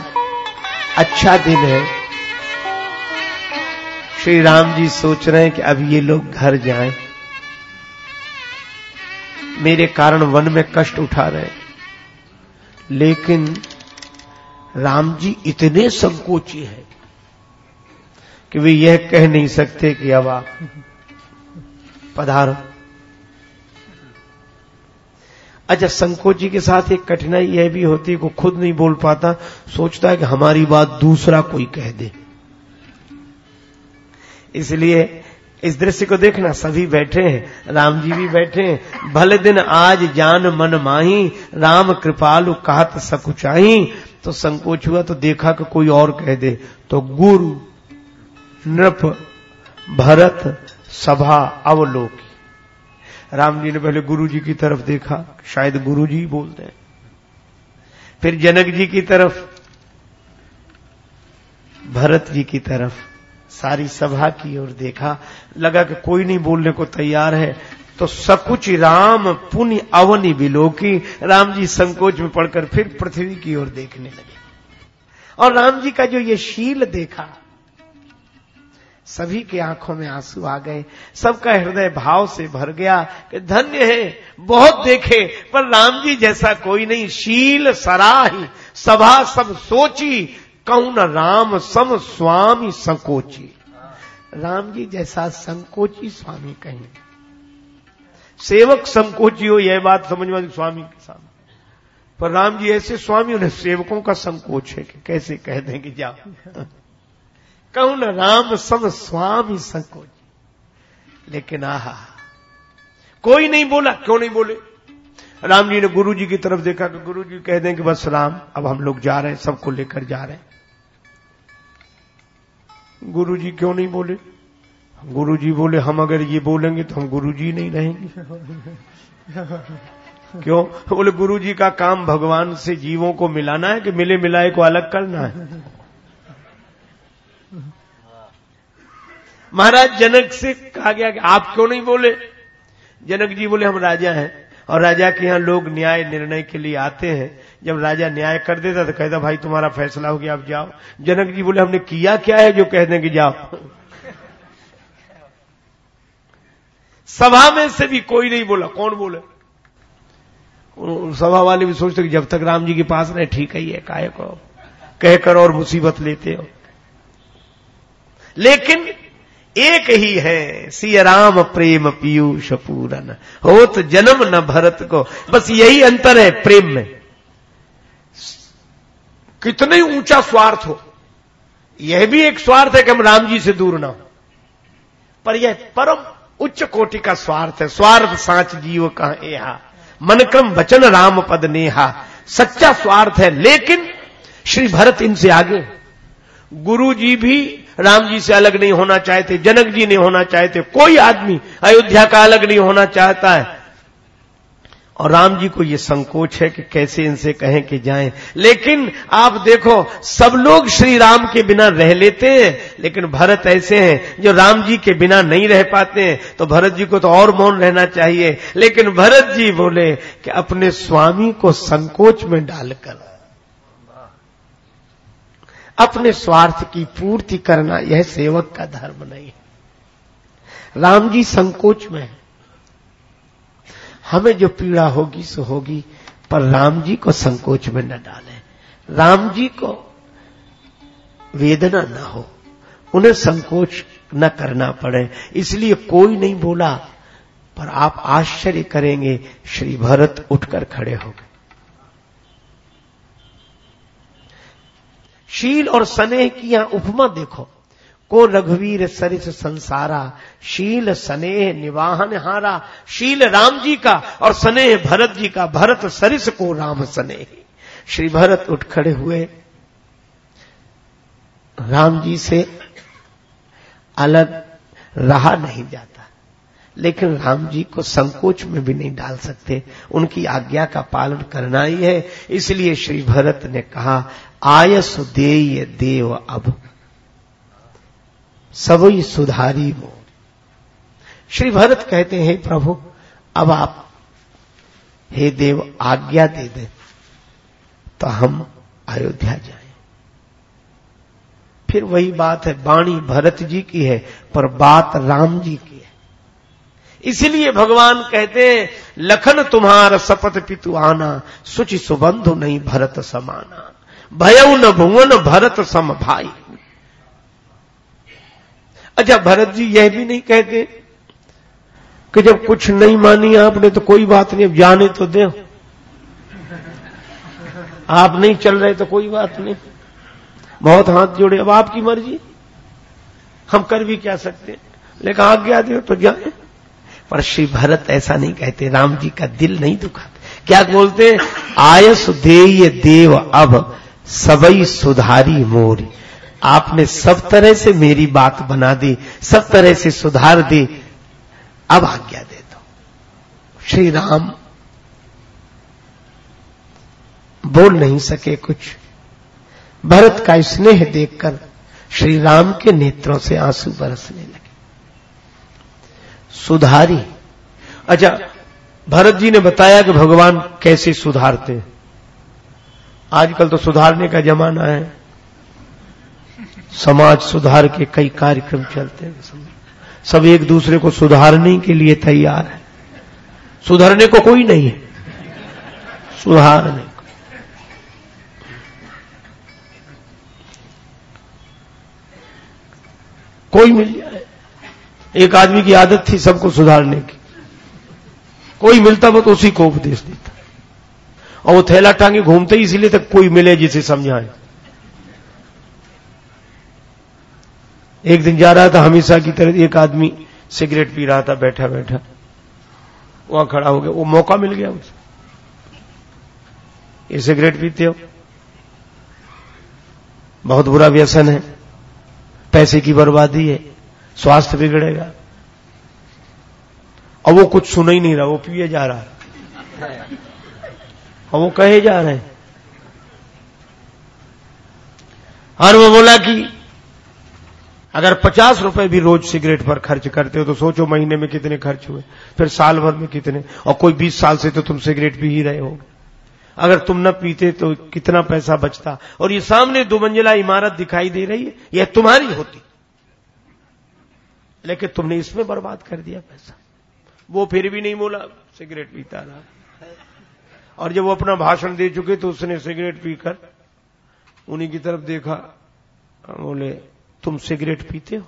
अच्छा दिन है। श्री राम जी सोच रहे हैं कि अब ये लोग घर जाएँ। मेरे कारण वन में कष्ट उठा रहे हैं। लेकिन राम जी इतने संकोची है कि वे यह कह नहीं सकते कि अब आप पधारो। अच्छा संकोची के साथ एक कठिनाई यह भी होती है कि खुद नहीं बोल पाता, सोचता है कि हमारी बात दूसरा कोई कह दे। इसलिए इस दृश्य को देखना, सभी बैठे हैं, राम जी भी बैठे हैं, भले दिन आज जान मन माही, राम कृपालु कहत सकुचाही तो संकोच हुआ तो देखा कि कोई और कह दे तो गुरु, नृप, भरत, सभा, अवलोक। राम जी ने पहले गुरु जी की तरफ़ देखा, शायद गुरु जी बोलते हैं। फिर जनक जी की तरफ़, भरत जी की तरफ़ सारी सभा की ओर देखा। लगा कि कोई नहीं बोलने को तैयार है। तो सकुच राम पुण्य अवनि विलोकी। राम जी संकोच में पड़कर फिर पृथ्वी की ओर देखने लगे। और राम जी का जो ये शील देखा, सभी के आँखों में आँसू आ गए। सबका हृदय भाव से भर गया कि धन्य है, बहुत देखे, पर राम जी जैसा कोई नहीं। शील सराही, सभा सब सोची कौन राम सम स्वामी संकोची? राम जी जैसा संकोची स्वामी कहीं। सेवक संकोची हो, यह बात समझ में स्वामी के सामने। पर राम जी ऐसे स्वामी, उन्हें सेवकों का संकोच है कि कैसे कह दें कि जाओ। कौन राम सम स्वामी संकोच? लेकिन आहा, कोई नहीं बोला, क्यों नहीं बोले? राम जी ने गुरु जी की तरफ़ देखा कि गुरु जी कह दें कि बस राम, अब हम लोग जा रहे हैं, सबको लेकर जा रहे हैं। गुरु जी क्यों नहीं बोले? गुरु जी बोले, हम अगर ये बोलेंगे तो हम गुरु जी नहीं रहेंगे। क्यों? बोले गुरु जी का काम भगवान से जीवों को मिलाना है कि मिले मिलाए को अलग करना है? महाराज, जनक से कहा गया कि आप क्यों नहीं बोले? जनक जी बोले, हम राजा हैं और राजा के यहाँ लोग न्याय निर्णय के लिए आते हैं। जब राजा न्याय कर देता तो कहता, भाई, तुम्हारा फैसला हो गया, अब जाओ। जनक जी बोले, हमने किया क्या है जो कह दें कि जाओ? सभा में से भी कोई नहीं बोला। कौन बोले? सभा वाले भी सोचते कि जब तक राम जी के पास रहे, ठीक ही है काय को कहकर और मुसीबत लेते हो। लेकिन एक ही है, सिय राम प्रेम पीयूष पूरन। हो तो जन्म न भरत को। बस यही अंतर है प्रेम में। कितने ऊँचा स्वार्थ हो। यह भी एक स्वार्थ है कि हम राम जी से दूर ना हो। पर यह परम उच्च कोटि का स्वार्थ है। स्वार्थ सांच जीव का एहा। मनक्रम वचन राम पद नेहा। सच्चा स्वार्थ है। लेकिन श्री भरत इनसे आगे। गुरु जी भी राम जी से अलग नहीं होना चाहते, जनक जी नहीं होना चाहते। कोई आदमी अयोध्या का अलग नहीं होना चाहता है। और राम जी को ये संकोच है कि कैसे इनसे कहें कि जाएँ। लेकिन आप देखो, सब लोग श्री राम के बिना रह लेते हैं, लेकिन भरत ऐसे हैं जो राम जी के बिना नहीं रह पाते हैं। तो भरत जी को तो और मौन रहना चाहिए। लेकिन भरत जी बोले कि अपने स्वामी को संकोच में डालकर, अपने स्वार्थ की पूर्ति करना, यह सेवक का धर्म नहीं है। राम जी संकोच में है। हमें जो पीड़ा होगी, सो होगी। पर राम जी को संकोच में न डालें। राम जी को वेदना न हो। उन्हें संकोच न करना पड़े। इसलिए कोई नहीं बोला, पर आप आश्चर्य करेंगे, श्री भरत उठकर खड़े हो गए। शील और स्नेह की यहाँ उपमा देखो। को रघुवीर सरिस संसारा, शील स्नेह निवाहन हारा। शील राम जी का और स्नेह भरत जी का, भरत सरिस को राम स्नेह। श्री भरत उठ खड़े हुए। राम जी से अलग रहा नहीं जाता। लेकिन राम जी को संकोच में भी नहीं डाल सकते। उनकी आज्ञा का पालन करना ही है। इसलिए श्री भरत ने कहा, आयस देय देव अब। सबई सुधारी मोर श्री भरत कहते हैं, प्रभु, अब आप, हे देव, आज्ञा दे दे तो हम अयोध्या जाएँ। फिर वही बात है बाणी भरत जी की है, पर बात राम जी की है। इसलिए भगवान कहते हैं, लखन तुम्हार सपत पितु आना, सुचि सुबंधु नहीं भरत समाना। भयउ न भुवन भरत सम भाई। अच्छा भरत जी यह भी नहीं कहते कि जब कुछ नहीं मानी आपने तो कोई बात नहीं, अब जाने तो दे। आप नहीं चल रहे तो कोई बात नहीं। बहुत हाथ जोड़े, अब आपकी मर्ज़ी। हम कर भी क्या सकते? लेकिन आज्ञा दे तो जाए। पर श्री भरत ऐसा नहीं कहते, राम जी का दिल नहीं दुखाते। क्या बोलते आयस देय देव अब, सबई सुधारी मोरी। आपने सब तरह से मेरी बात बना दी, सब तरह से सुधार दी। अब आज्ञा दे दो। श्री राम बोल नहीं सके कुछ। भरत का स्नेह देखकर श्री राम के नेत्रों से आँसू बरसने लगे। सुधारी। अच्छा भरत जी ने बताया कि भगवान कैसे सुधारते हैं। आजकल तो सुधारने का जमाना है। समाज सुधार के कई कार्यक्रम चलते हैं सब एक दूसरे को सुधारने के लिए तैयार है। सुधरने को कोई नहीं है। सुधारने को। कोई मिल जाए। एक आदमी की आदत थी सबको सुधारने की। कोई मिलता वो तो उसी को उपदेश देता। और वो थैला टांगे घूमते ही इसीलिए तक कोई मिले जिसे समझाए। एक दिन जा रहा था, हमेशा की तरह एक आदमी सिगरेट पी रहा था, बैठा बैठा। वहाँ खड़ा हो गया। वो मौका मिल गया उसे। ये सिगरेट पीते हो। बहुत बुरा व्यसन है। पैसे की बर्बादी है। स्वास्थ्य बिगड़ेगा। और वो कुछ सुन ही नहीं रहा। वो पिए जा रहा है। और वो कहे जा रहे हैं। और वो बोला कि अगर पचास रुपए भी रोज सिगरेट पर खर्च करते हो तो सोचो महीने में कितने खर्च हुए, फिर साल भर में कितने, और कोई बीस साल से तो तुम सिगरेट पी ही रहे हो अगर तुम न पीते तो कितना पैसा बचता। और ये सामने दो मंजिला इमारत दिखाई दे रही है, यह तुम्हारी होती। लेकिन तुमने इसमें बर्बाद कर दिया पैसा। वो फिर भी नहीं बोला, सिगरेट पीता रहा। और जब वो अपना भाषण दे चुके तो उसने सिगरेट पीकर उन्हीं की तरफ़ देखा, बोले तुम सिगरेट पीते हो?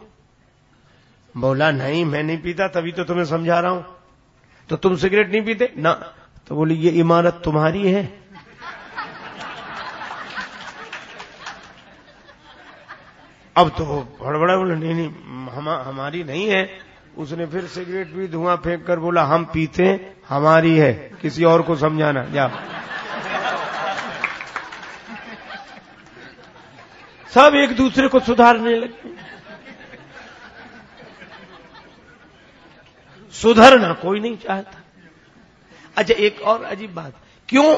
बोला नहीं मैं नहीं पीता तभी तो तुम्हें समझा रहा हूँ। तो तुम सिगरेट नहीं पीते? ना। तो बोली ये इमारत तुम्हारी है। अब तो बड़बड़ा बोले नहीं नहीं हम, हमारी नहीं है। उसने फिर सिगरेट भी धुआँ फेंक कर बोला हम पीते हमारी है। किसी और को समझाना जा सब एक दूसरे को सुधारने लगे। सुधरना कोई नहीं चाहता। अच्छा एक और अजीब बात। क्यों?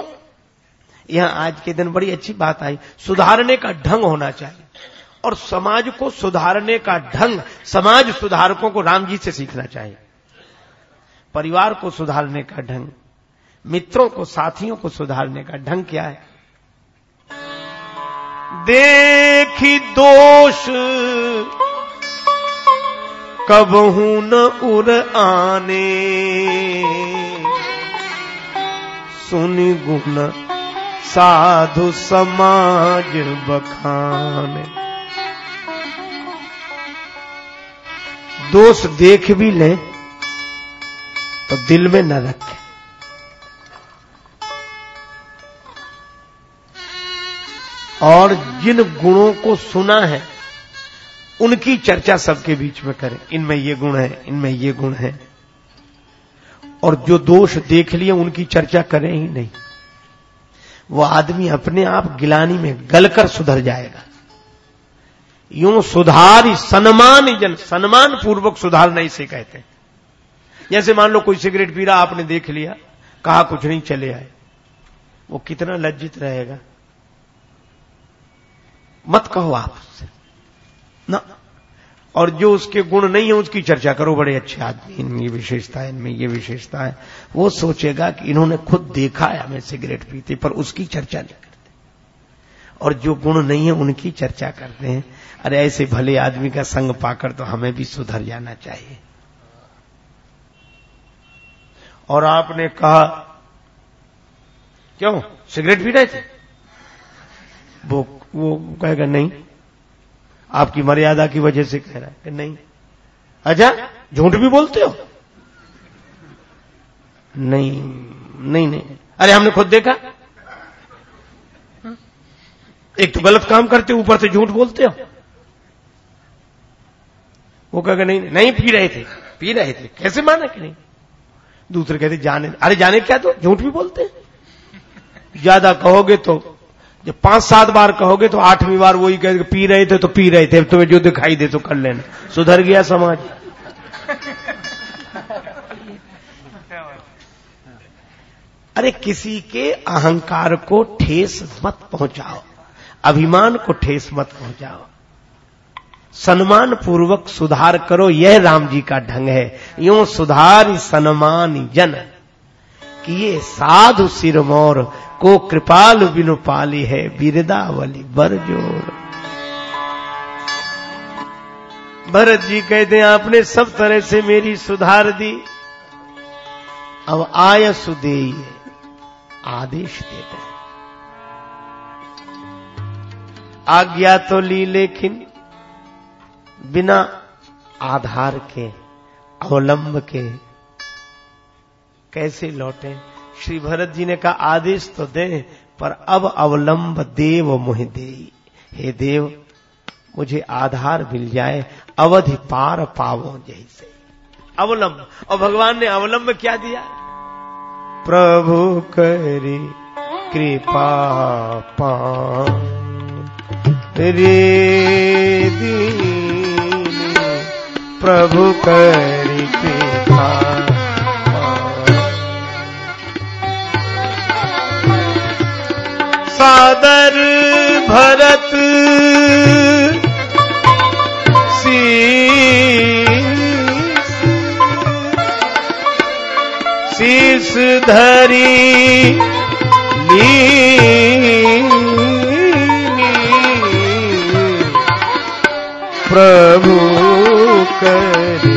यहाँ आज के दिन बड़ी अच्छी बात आई। सुधारने का ढंग होना चाहिए। और समाज को सुधारने का ढंग, समाज सुधारकों को राम जी से सीखना चाहिए। परिवार को सुधारने का ढंग, मित्रों को, साथियों को सुधारने का ढंग क्या है? देखी दोष। कबहू न उर आने। सुनि गुण साधु समाज बखाने। दोष देख भी ले तो दिल में न रखे। और जिन गुणों को सुना है, उनकी चर्चा सबके बीच में करें। इनमें ये गुण है, इनमें ये गुण है। और जो दोष देख लिए, उनकी चर्चा करें ही नहीं। वो आदमी अपने आप गिलानी में गलकर सुधर जाएगा। यूँ सुधार सन्मान जन सम्मान पूर्वक सुधारना इसे कहते। हैं जैसे मान लो कोई सिगरेट पी रहा, आपने देख लिया, कहा कुछ नहीं, चले आए। वो कितना लज्जित रहेगा। मत कहो आप उससे। ना। और जो उसके गुण नहीं है, उसकी चर्चा करो, बड़े अच्छे आदमी इनमें ये विशेषता है, इनमें ये विशेषता है। वो सोचेगा कि इन्होंने खुद देखा है, हमें सिगरेट पीते, पर उसकी चर्चा नहीं करते। और जो गुण नहीं है, उनकी चर्चा करते हैं। अरे ऐसे भले आदमी का संग पाकर तो हमें भी सुधर जाना चाहिए। और आपने कहा, क्यों? सिगरेट पी रहे थे? वो वो कहेगा, नहीं। आपकी मर्यादा की वजह से कह रहा है कि नहीं। अच्छा झूठ भी बोलते हो? नहीं नहीं नहीं। अरे, हमने खुद देखा। एक तो गलत काम करते हो, ऊपर से झूठ बोलते हो। वो कहेगा, नहीं नहीं, पी रहे थे, पी रहे थे। कैसे माना कि नहीं? दूसरे कहते, जाने, अरे, जाने क्या तो? झूठ भी बोलते ज़्यादा कहोगे तो जब पाँच सात बार कहोगे तो आठवीं बार वही कह पी रहे थे तो पी रहे थे तुम्हें जो दिखाई दे तो कर लेना। सुधर गया समाज। अरे किसी के अहंकार को ठेस मत पहुंचाओ, अभिमान को ठेस मत पहुंचाओ। सम्मान पूर्वक सुधार करो, यह राम जी का ढंग है। यूँ सुधार सन्मान जन कि ये साधु सिरमौर को कृपाल बिनु पाली है बिरदावली बरजोर। भरत जी कहते हैं आपने सब तरह से मेरी सुधार दी। अब आय सुदेय आदेश देते आज्ञा तो ली, लेकिन बिना आधार के, अवलंब के कैसे लौटे? श्री भरत जी ने कहा, आदेश तो दे, पर अब अवलंब देव मुह दे। हे देव, मुझे आधार मिल जाए, अवधि पार पावो जैसे। अवलंब। और भगवान ने अवलंब क्या दिया? प्रभु करी कृपा पा रे दीन, प्रभु करी कृपा सादर भरत। शीस धरी प्रभु करी।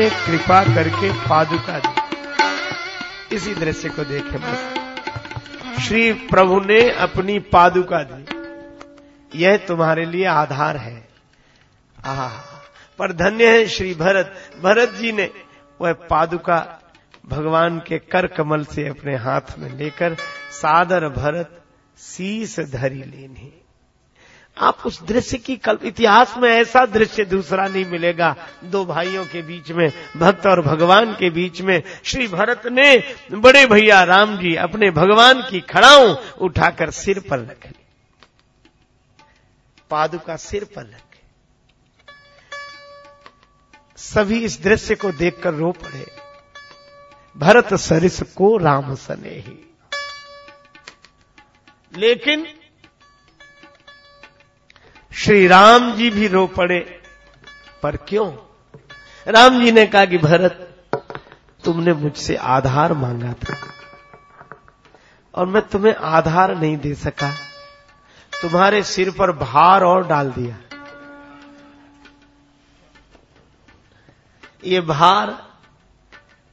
ने कृपा करके पादुका दी। इसी दृश्य को देखे बस। श्री प्रभु ने अपनी पादुका दी। यह तुम्हारे लिए आधार है। आह, पर धन्य है श्री भरत। भरत जी ने वह पादुका भगवान के कर कमल से अपने हाथ में लेकर सादर भरत शीस धरी लेने आप उस दृश्य की कल्प इतिहास में ऐसा दृश्य दूसरा नहीं मिलेगा। दो भाइयों के बीच में, भक्त और भगवान के बीच में, श्री भरत ने बड़े भैया राम जी अपने भगवान की खड़ाओं उठाकर सिर पर रख ली। पादुका सिर पर रख सभी इस दृश्य को देखकर रो पड़े। भरत सरिस को राम सने ही लेकिन श्री राम जी भी रो पड़े। पर क्यों? राम जी ने कहा कि भरत, तुमने मुझसे आधार मांगा था और मैं तुम्हें आधार नहीं दे सका। तुम्हारे सिर पर भार और डाल दिया। ये भार,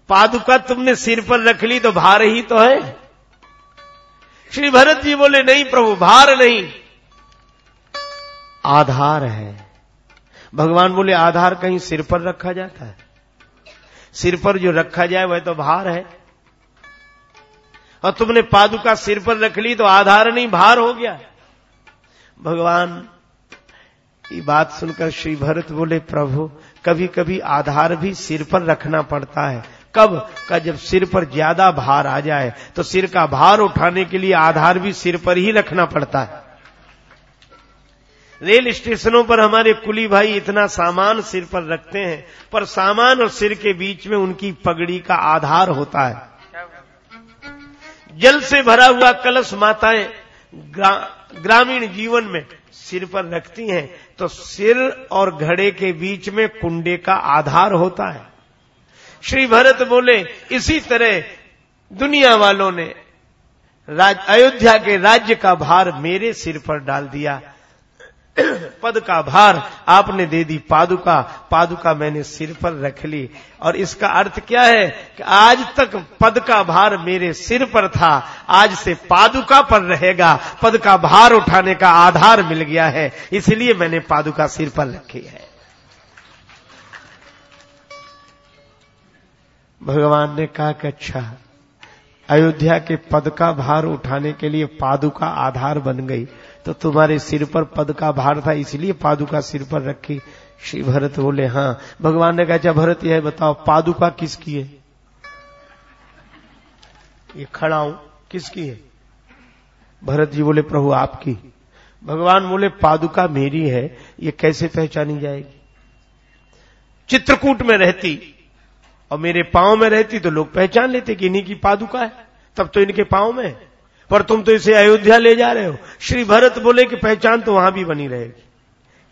पादुका तुमने सिर पर रख ली तो भार ही तो है। श्री भरत जी बोले, नहीं प्रभु, भार नहीं। आधार है। भगवान बोले, आधार कहीं सिर पर रखा जाता है। सिर पर जो रखा जाए, वह तो भार है। और तुमने पादुका सिर पर रख ली तो आधार नहीं, भार हो गया। भगवान, ये बात सुनकर श्री भरत बोले, प्रभु कभी कभी आधार भी सिर पर रखना पड़ता है। कब? का जब सिर पर ज़्यादा भार आ जाए तो सिर का भार उठाने के लिए आधार भी सिर पर ही रखना पड़ता है। रेल स्टेशनों पर हमारे कुली भाई इतना सामान सिर पर रखते हैं पर सामान और सिर के बीच में उनकी पगड़ी का आधार होता है। जल से भरा हुआ कलश माताएँ ग्रा, ग्रामीण जीवन में सिर पर रखती हैं तो सिर और घड़े के बीच में कुंडे का आधार होता है। श्री भरत बोले इसी तरह दुनिया वालों ने अयोध्या के राज्य का भार मेरे सिर पर डाल दिया। पद का भार आपने दे दी, पादुका। पादुका मैंने सिर पर रख ली। और इसका अर्थ क्या है कि आज तक पद का भार मेरे सिर पर था। आज से पादुका पर रहेगा। पद का भार उठाने का आधार मिल गया है। इसलिए मैंने पादुका सिर पर रखी है। भगवान ने कहा कि अच्छा अयोध्या के पद का भार उठाने के लिए पादुका आधार बन गई। तो तुम्हारे सिर पर पद का भार था, इसलिए पादुका सिर पर रखी श्री भरत बोले हाँ भगवान ने कहा अच्छा भरत, यह बताओ पादुका किसकी है? ये खड़ा हूँ किसकी है? भरत जी बोले, प्रभु, आपकी। भगवान बोले पादुका मेरी है, ये कैसे पहचानी जाएगी? चित्रकूट में रहती, और मेरे पाँव में रहती तो लोग पहचान लेते कि इन्हीं की पादुका है, तब तो इनके पाँव में पर तुम तो इसे अयोध्या ले जा रहे हो। श्री भरत बोले कि पहचान तो वहाँ भी बनी रहेगी।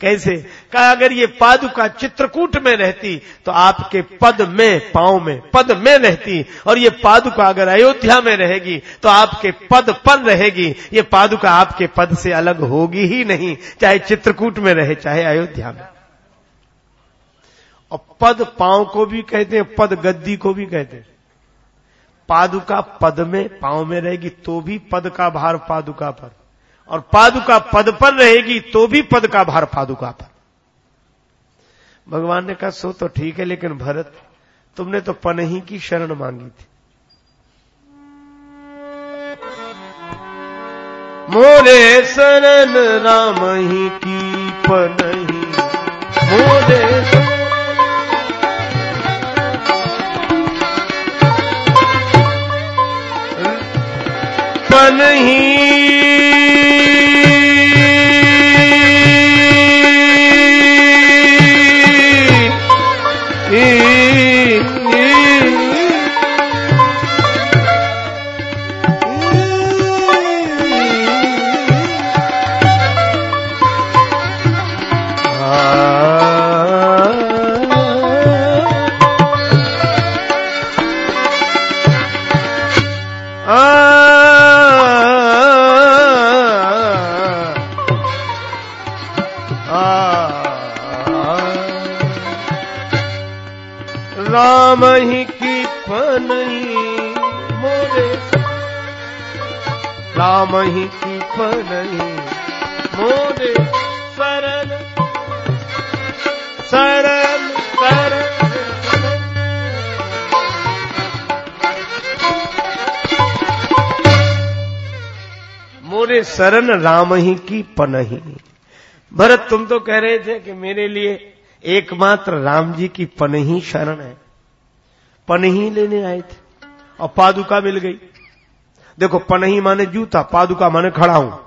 कैसे? कहा, अगर ये पादुका चित्रकूट में रहती तो आपके पद में, पाँव में, पद में रहती, और ये पादुका अगर अयोध्या में रहेगी तो आपके पद पर रहेगी। ये पादुका आपके पद से अलग होगी ही नहीं, चाहे चित्रकूट में रहे, चाहे अयोध्या में। और पद पाँव को भी कहते हैं, पद गद्दी को भी कहते हैं। पादुका पद में, पाँव में रहेगी तो भी पद का भार पादुका पर। और पादुका पद पर रहेगी तो भी पद का भार पादुका पर। भगवान ने कहा, सो तो ठीक है, लेकिन भरत, तुमने तो पनही की शरण मांगी थी। मोरे शरण राम ही की पनही, मोरे नहीं। शरण राम ही की पनही। भरत, तुम तो कह रहे थे कि मेरे लिए एकमात्र राम जी की पनही शरण है। पनही लेने आए थे, और पादुका मिल गई। देखो, पनही माने जूता, पादुका माने खड़ा हूँ।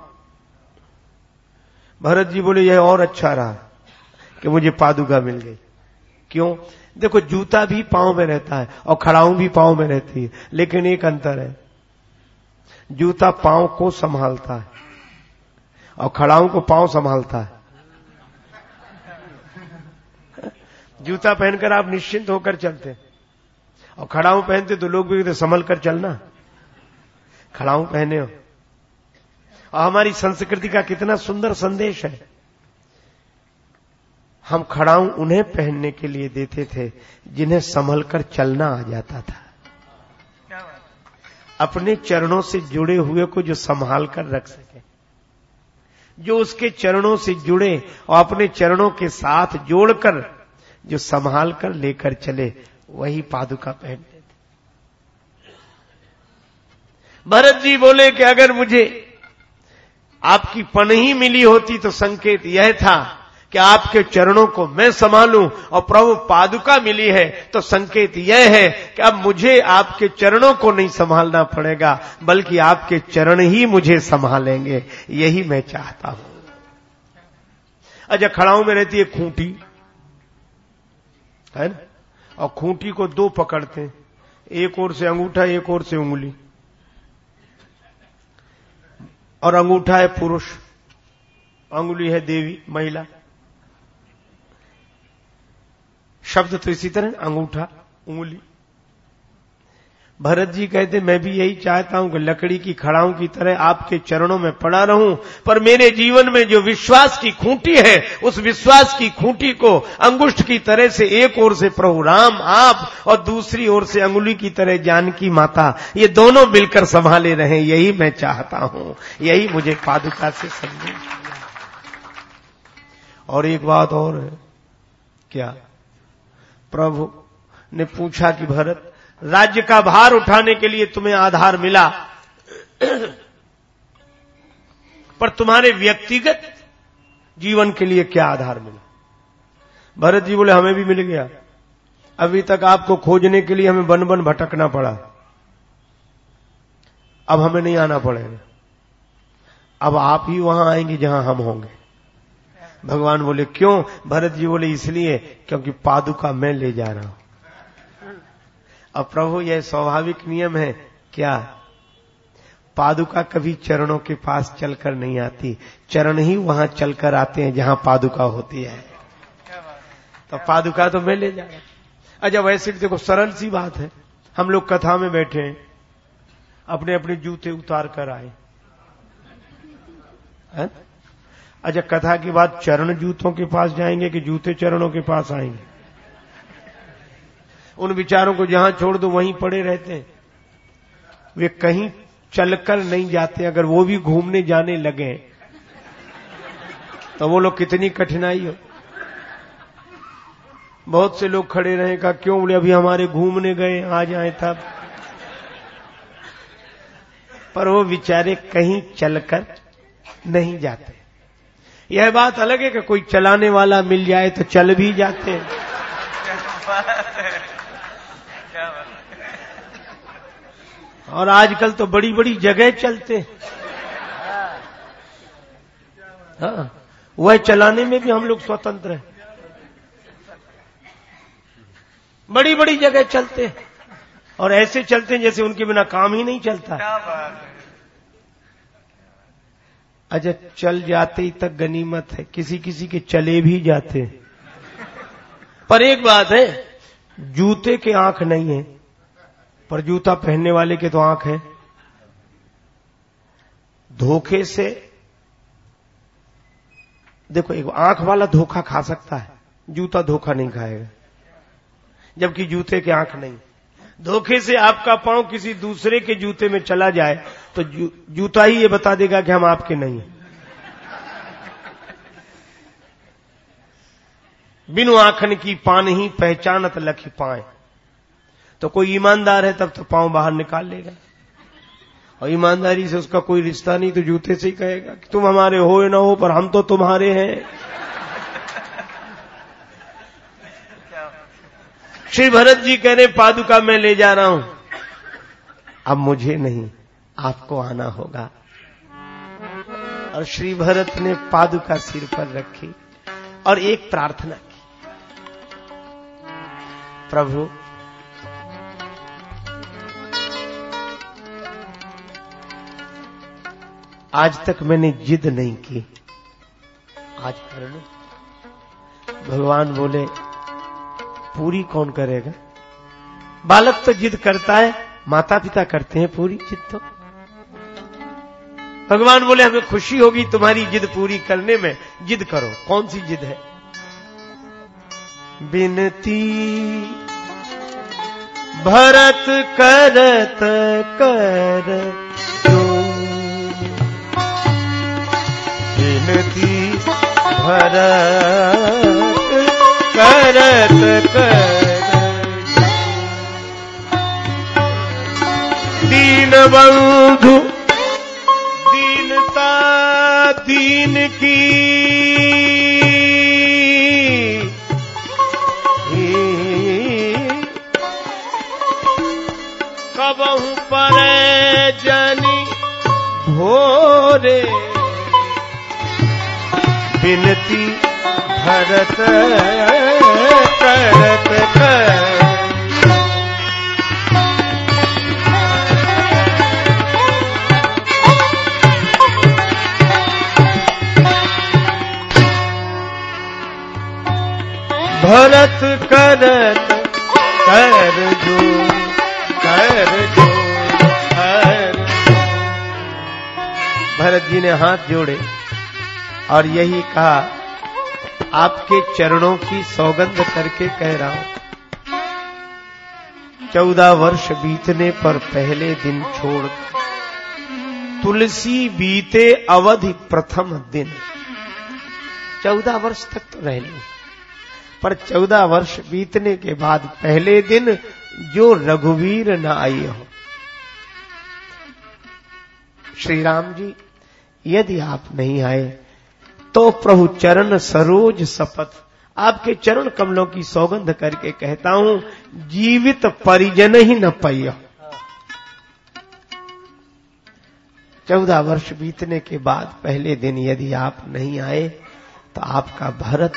भरत जी बोले, यह और अच्छा रहा कि मुझे पादुका मिल गई। क्यों? देखो, जूता भी पाँव में रहता है और खड़ाऊ भी पाँव में रहती है, लेकिन एक अंतर है। जूता पाँव को संभालता है और खड़ाऊ को पाँव संभालता है। जूता पहनकर आप निश्चिंत होकर चलते। और खड़ाऊ पहनते तो लोग भी संभल कर चलना। खड़ाऊ पहने हो। और हमारी संस्कृति का कितना सुंदर संदेश है। हम खड़ाऊ उन्हें पहनने के लिए देते थे, जिन्हें संभल कर चलना आ जाता था। अपने चरणों से जुड़े हुए को जो संभाल कर रख सके। जो उसके चरणों से जुड़े और अपने चरणों के साथ जोड़कर जो संभाल कर लेकर चले, वही पादुका पहनते भरत जी बोले कि अगर मुझे आपकी पनही मिली होती तो संकेत यह था कि आपके चरणों को मैं संभालूं और प्रभु पादुका मिली है तो संकेत यह है कि अब मुझे आपके चरणों को नहीं संभालना पड़ेगा, बल्कि आपके चरण ही मुझे संभालेंगे। यही मैं चाहता हूँ। अच्छा खड़ाऊ में रहती है खूंटी। है ना? और खूंटी को दो पकड़ते हैं। एक ओर से अंगूठा, एक ओर से उंगली। और अंगूठा है पुरुष। अंगुली है देवी, महिला। शब्द तो इसी तरह, अंगूठा, उंगली। भरत जी कहते, मैं भी यही चाहता हूँ कि लकड़ी की खड़ाओं की तरह आपके चरणों में पड़ा रहूँ, पर मेरे जीवन में जो विश्वास की खूंटी है, उस विश्वास की खूंटी को अंगुष्ठ की तरह से एक ओर से प्रभु राम, आप और दूसरी ओर से अंगुली की तरह जानकी माता, ये दोनों मिलकर संभाले रहे, यही मैं चाहता हूँ। यही मुझे पादुका से समझे और एक बात और है, क्या? प्रभु ने पूछा कि भरत, राज्य का भार उठाने के लिए तुम्हें आधार मिला। पर तुम्हारे व्यक्तिगत जीवन के लिए क्या आधार मिला? भरत जी बोले, हमें भी मिल गया। अभी तक आपको खोजने के लिए हमें बन बन भटकना पड़ा। अब हमें नहीं आना पड़ेगा। अब आप ही वहाँ आएँगे जहाँ हम होंगे। भगवान बोले, क्यों? भरत जी बोले, इसलिए क्योंकि पादुका मैं ले जा रहा हूँ. अब प्रभु, यह स्वाभाविक नियम है, क्या? पादुका कभी चरणों के पास चलकर नहीं आती। चरण ही वहाँ चलकर आते हैं जहाँ पादुका होती है। तो पादुका तो मैं ले जा रहा अच्छा वैसे देखो, सरल सी बात है। हम लोग कथा में बैठे हैं। अपने अपने जूते उतार कर आए। है? अच्छा कथा के बाद चरण जूतों के पास जाएँगे कि जूते चरणों के पास आएँगे? उन विचारों को जहाँ छोड़ दो, वहीं पड़े रहते हैं। वे कहीं चलकर नहीं जाते, अगर वो भी घूमने जाने लगे तो वो लोग कितनी कठिनाई हो। बहुत से लोग खड़े रहे का क्यों बोले, अभी हमारे घूमने गए, आ जाए तब? पर वो बेचारे कहीं चलकर नहीं जाते। यह बात अलग है कि कोई चलाने वाला मिल जाए तो चल भी जाते हैं। और आजकल तो बड़ी बड़ी जगह चलते हाँ। वह चलाने में भी हम लोग स्वतंत्र हैं। बड़ी बड़ी जगह चलते हैं। और ऐसे चलते हैं जैसे उनके बिना काम ही नहीं चलता। अच्छा चल जाते ही तक गनीमत है। किसी किसी के चले भी जाते पर एक बात है, जूते के आँख नहीं है, पर जूता पहनने वाले के तो आँख है। धोखे से, देखो, एक आँख वाला धोखा खा सकता है, जूता धोखा नहीं खाएगा, जबकि जूते के आँख नहीं। धोखे से आपका पाँव किसी दूसरे के जूते में चला जाए तो जूता ही ये बता देगा कि हम आपके नहीं हैं। बिनु आखन की पान ही पहचानत लखी पाए। तो कोई ईमानदार है तब तो पाँव बाहर निकाल लेगा। और ईमानदारी से उसका कोई रिश्ता नहीं तो जूते से ही कहेगा कि तुम हमारे हो या ना हो, पर हम तो तुम्हारे हैं। श्री भरत जी कह रहे, पादुका मैं ले जा रहा हूँ। अब मुझे नहीं। आपको आना होगा। और श्री भरत ने पादुका सिर पर रखी और एक प्रार्थना की। प्रभु, आज तक मैंने जिद नहीं की। आज कर लो भगवान बोले, पूरी कौन करेगा? बालक तो जिद करता है माता पिता करते हैं पूरी जिद तो। भगवान बोले, हमें खुशी होगी तुम्हारी जिद पूरी करने में। जिद करो। कौन सी जिद है? बिनती भरत करत कर बिनती भरत करत कर। दीन बंधु दीन की। कबहू पर जनी भोरे। बिनती भरत करत कर। भरत करत कर जो कर जो भरत जी ने हाथ जोड़े और यही कहा, आपके चरणों की सौगंध करके कह रहा हूँ। चौदह वर्ष बीतने पर पहले दिन छोड़, तुलसी बीते अवधि प्रथम दिन। चौदह वर्ष तक तो रह ली पर चौदह वर्ष बीतने के बाद पहले दिन जो रघुवीर न आई हो। श्री राम जी, यदि आप नहीं आए तो प्रभु चरण सरोज शपथ आपके चरण कमलों की सौगंध करके कहता हूँ, जीवित परिजन ही न पैया चौदह वर्ष बीतने के बाद पहले दिन यदि आप नहीं आए तो आपका भरत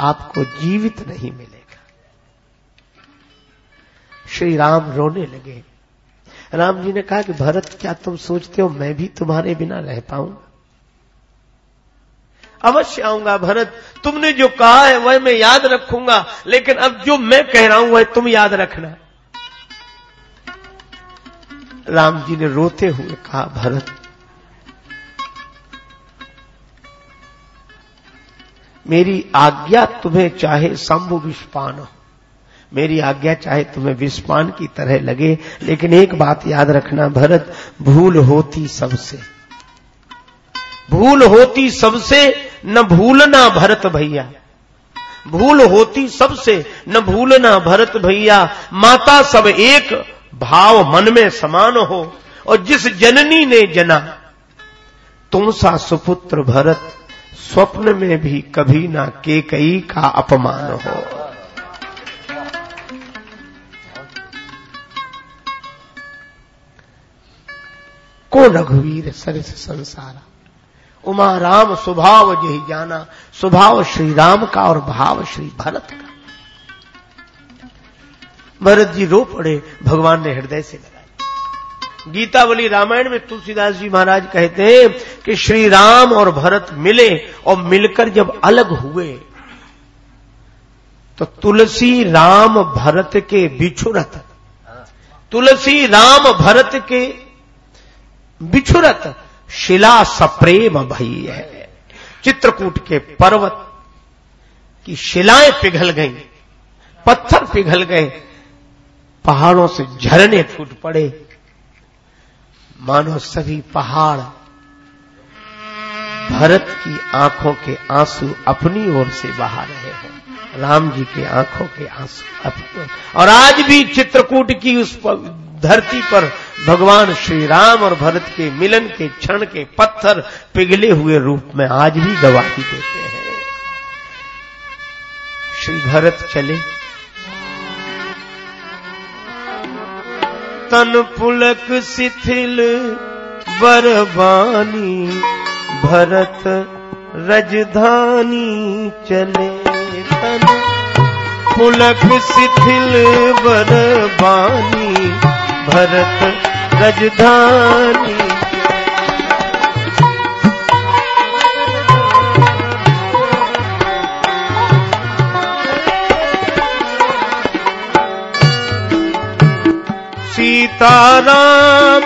आपको जीवित नहीं मिलेगा। श्री राम रोने लगे। राम जी ने कहा कि भरत, क्या तुम सोचते हो मैं भी तुम्हारे बिना रह पाऊँगा अवश्य आऊँगा भरत, तुमने जो कहा है वह मैं याद रखूँगा, लेकिन अब जो मैं कह रहा हूँ वह तुम याद रखना। राम जी ने रोते हुए कहा, भरत मेरी आज्ञा तुम्हें चाहे शंभु हो। मेरी आज्ञा चाहे तुम्हें विस्पान की तरह लगे, लेकिन एक बात याद रखना, भरत, भूल होती सबसे। भूल होती सबसे, न भूलना भरत भैया। भूल होती सबसे, न भूलना भरत भैया। माता सब एक, भाव मन में समान हो, और जिस जननी ने जना तुम सा सुपुत्र भरत स्वप्न में भी कभी ना के कई का अपमान हो। को रघुवीर सरस संसारा? उमा राम स्वभाव यही जाना, स्वभाव श्री राम का और भाव श्री भरत का। भरत जी रो पड़े, भगवान ने हृदय से लगाई गीतावली रामायण में तुलसीदास जी महाराज कहते हैं कि श्री राम और भरत मिले और मिलकर जब अलग हुए तो तुलसी राम भरत के बिछुरत तुलसी राम भरत के बिछुरत शिला सप्रेम भई है। चित्रकूट के पर्वत की शिलाएँ पिघल गईं, पत्थर पिघल गए, पहाड़ों से झरने फूट पड़े। मानो सभी पहाड़ भरत की आँखों के आँसू अपनी ओर से बहा रहे हो। राम जी के आँखों के आँसू अपने और आज भी चित्रकूट की उस धरती पर भगवान श्री राम और भरत के मिलन के क्षण के पत्थर पिघले हुए रूप में आज भी गवाही देते हैं। श्री भरत चले। तन पुलक शिथिल बरबानी भरत रजधानी चले। तन पुलक शिथिल बरबानी भरत रजधानी सीताराम।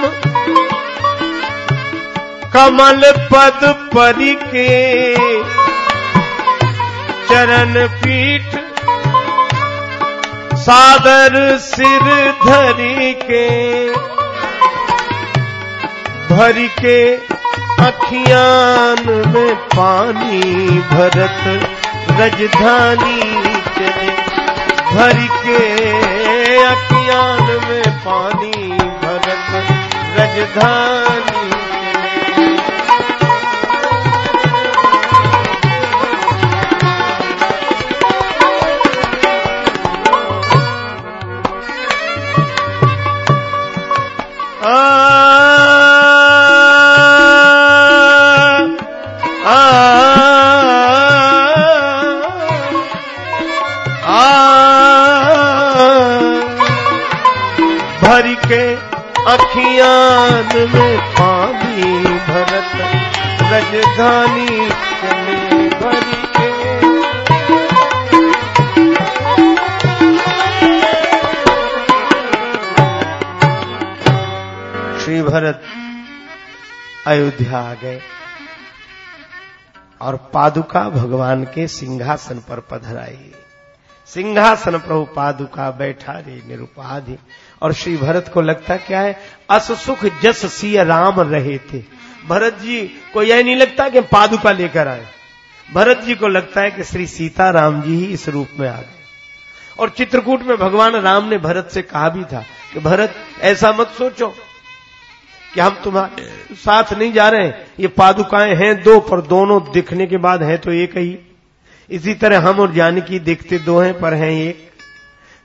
कमल पद परी के चरण पीठ सादर सिर धरी के भर के अखियान में पानी भरत रजधानी चले। भर के अखियान रजधानी। रजधानी चले श्री भरत अयोध्या आ गए और पादुका भगवान के सिंहासन पर पधराई सिंहासन प्रभु पादुका बैठा रे निरुपाधि। और श्री भरत को लगता क्या है? अस सुख जस सिय राम रहे थे। भरत जी को यह नहीं लगता कि पादुका लेकर आए। भरत जी को लगता है कि श्री सीता राम जी ही इस रूप में आ गए। और चित्रकूट में भगवान राम ने भरत से कहा भी था कि भरत, ऐसा मत सोचो कि हम तुम्हारे साथ नहीं जा रहे हैं। ये पादुकाएँ हैं दो, पर दोनों दिखने के बाद है तो एक ही। इसी तरह हम और जानकी दिखते दो हैं, पर हैं एक।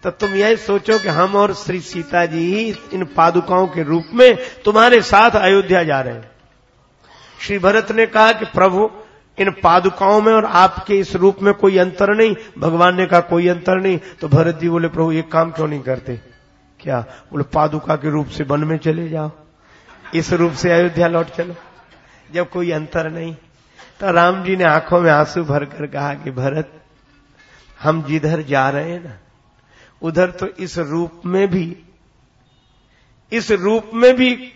तो तुम यह सोचो कि हम और श्री सीता जी ही इन पादुकाओं के रूप में तुम्हारे साथ अयोध्या जा रहे हैं। श्री भरत ने कहा कि प्रभु, इन पादुकाओं में और आपके इस रूप में कोई अंतर नहीं। भगवान ने कहा, कोई अंतर नहीं। तो भरत जी बोले, प्रभु, एक काम क्यों नहीं करते? क्या? बोले, पादुका के रूप से वन में चले जाओ। इस रूप से अयोध्या लौट चलो। जब कोई अंतर नहीं। तो राम जी ने आँखों में आँसू भरकर कहा कि, भरत, हम जिधर जा रहे हैं ना, उधर तो इस रूप में भी, इस रूप में भी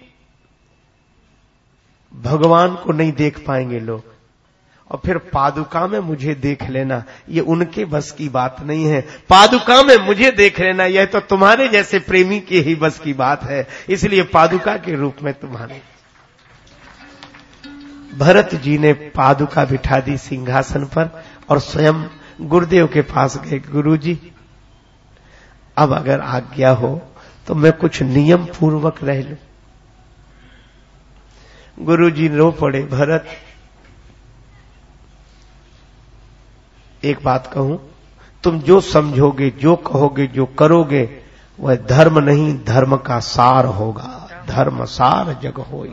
भगवान को नहीं देख पाएँगे लोग। और फिर पादुका में मुझे देख लेना, ये उनके बस की बात नहीं है। पादुका में मुझे देख लेना, यह तो तुम्हारे जैसे प्रेमी के ही बस की बात है। इसलिए पादुका के रूप में तुम्हारे। भरत जी ने पादुका बिठा दी सिंहासन पर और स्वयं गुरुदेव के पास गए गुरु जी अब अगर आज्ञा हो तो मैं कुछ नियम पूर्वक रह लू। गुरु जी रो पड़े भरत। एक बात कहूँ, तुम जो समझोगे, जो कहोगे, जो करोगे, वह धर्म नहीं, धर्म का सार होगा। धर्म सार जग हो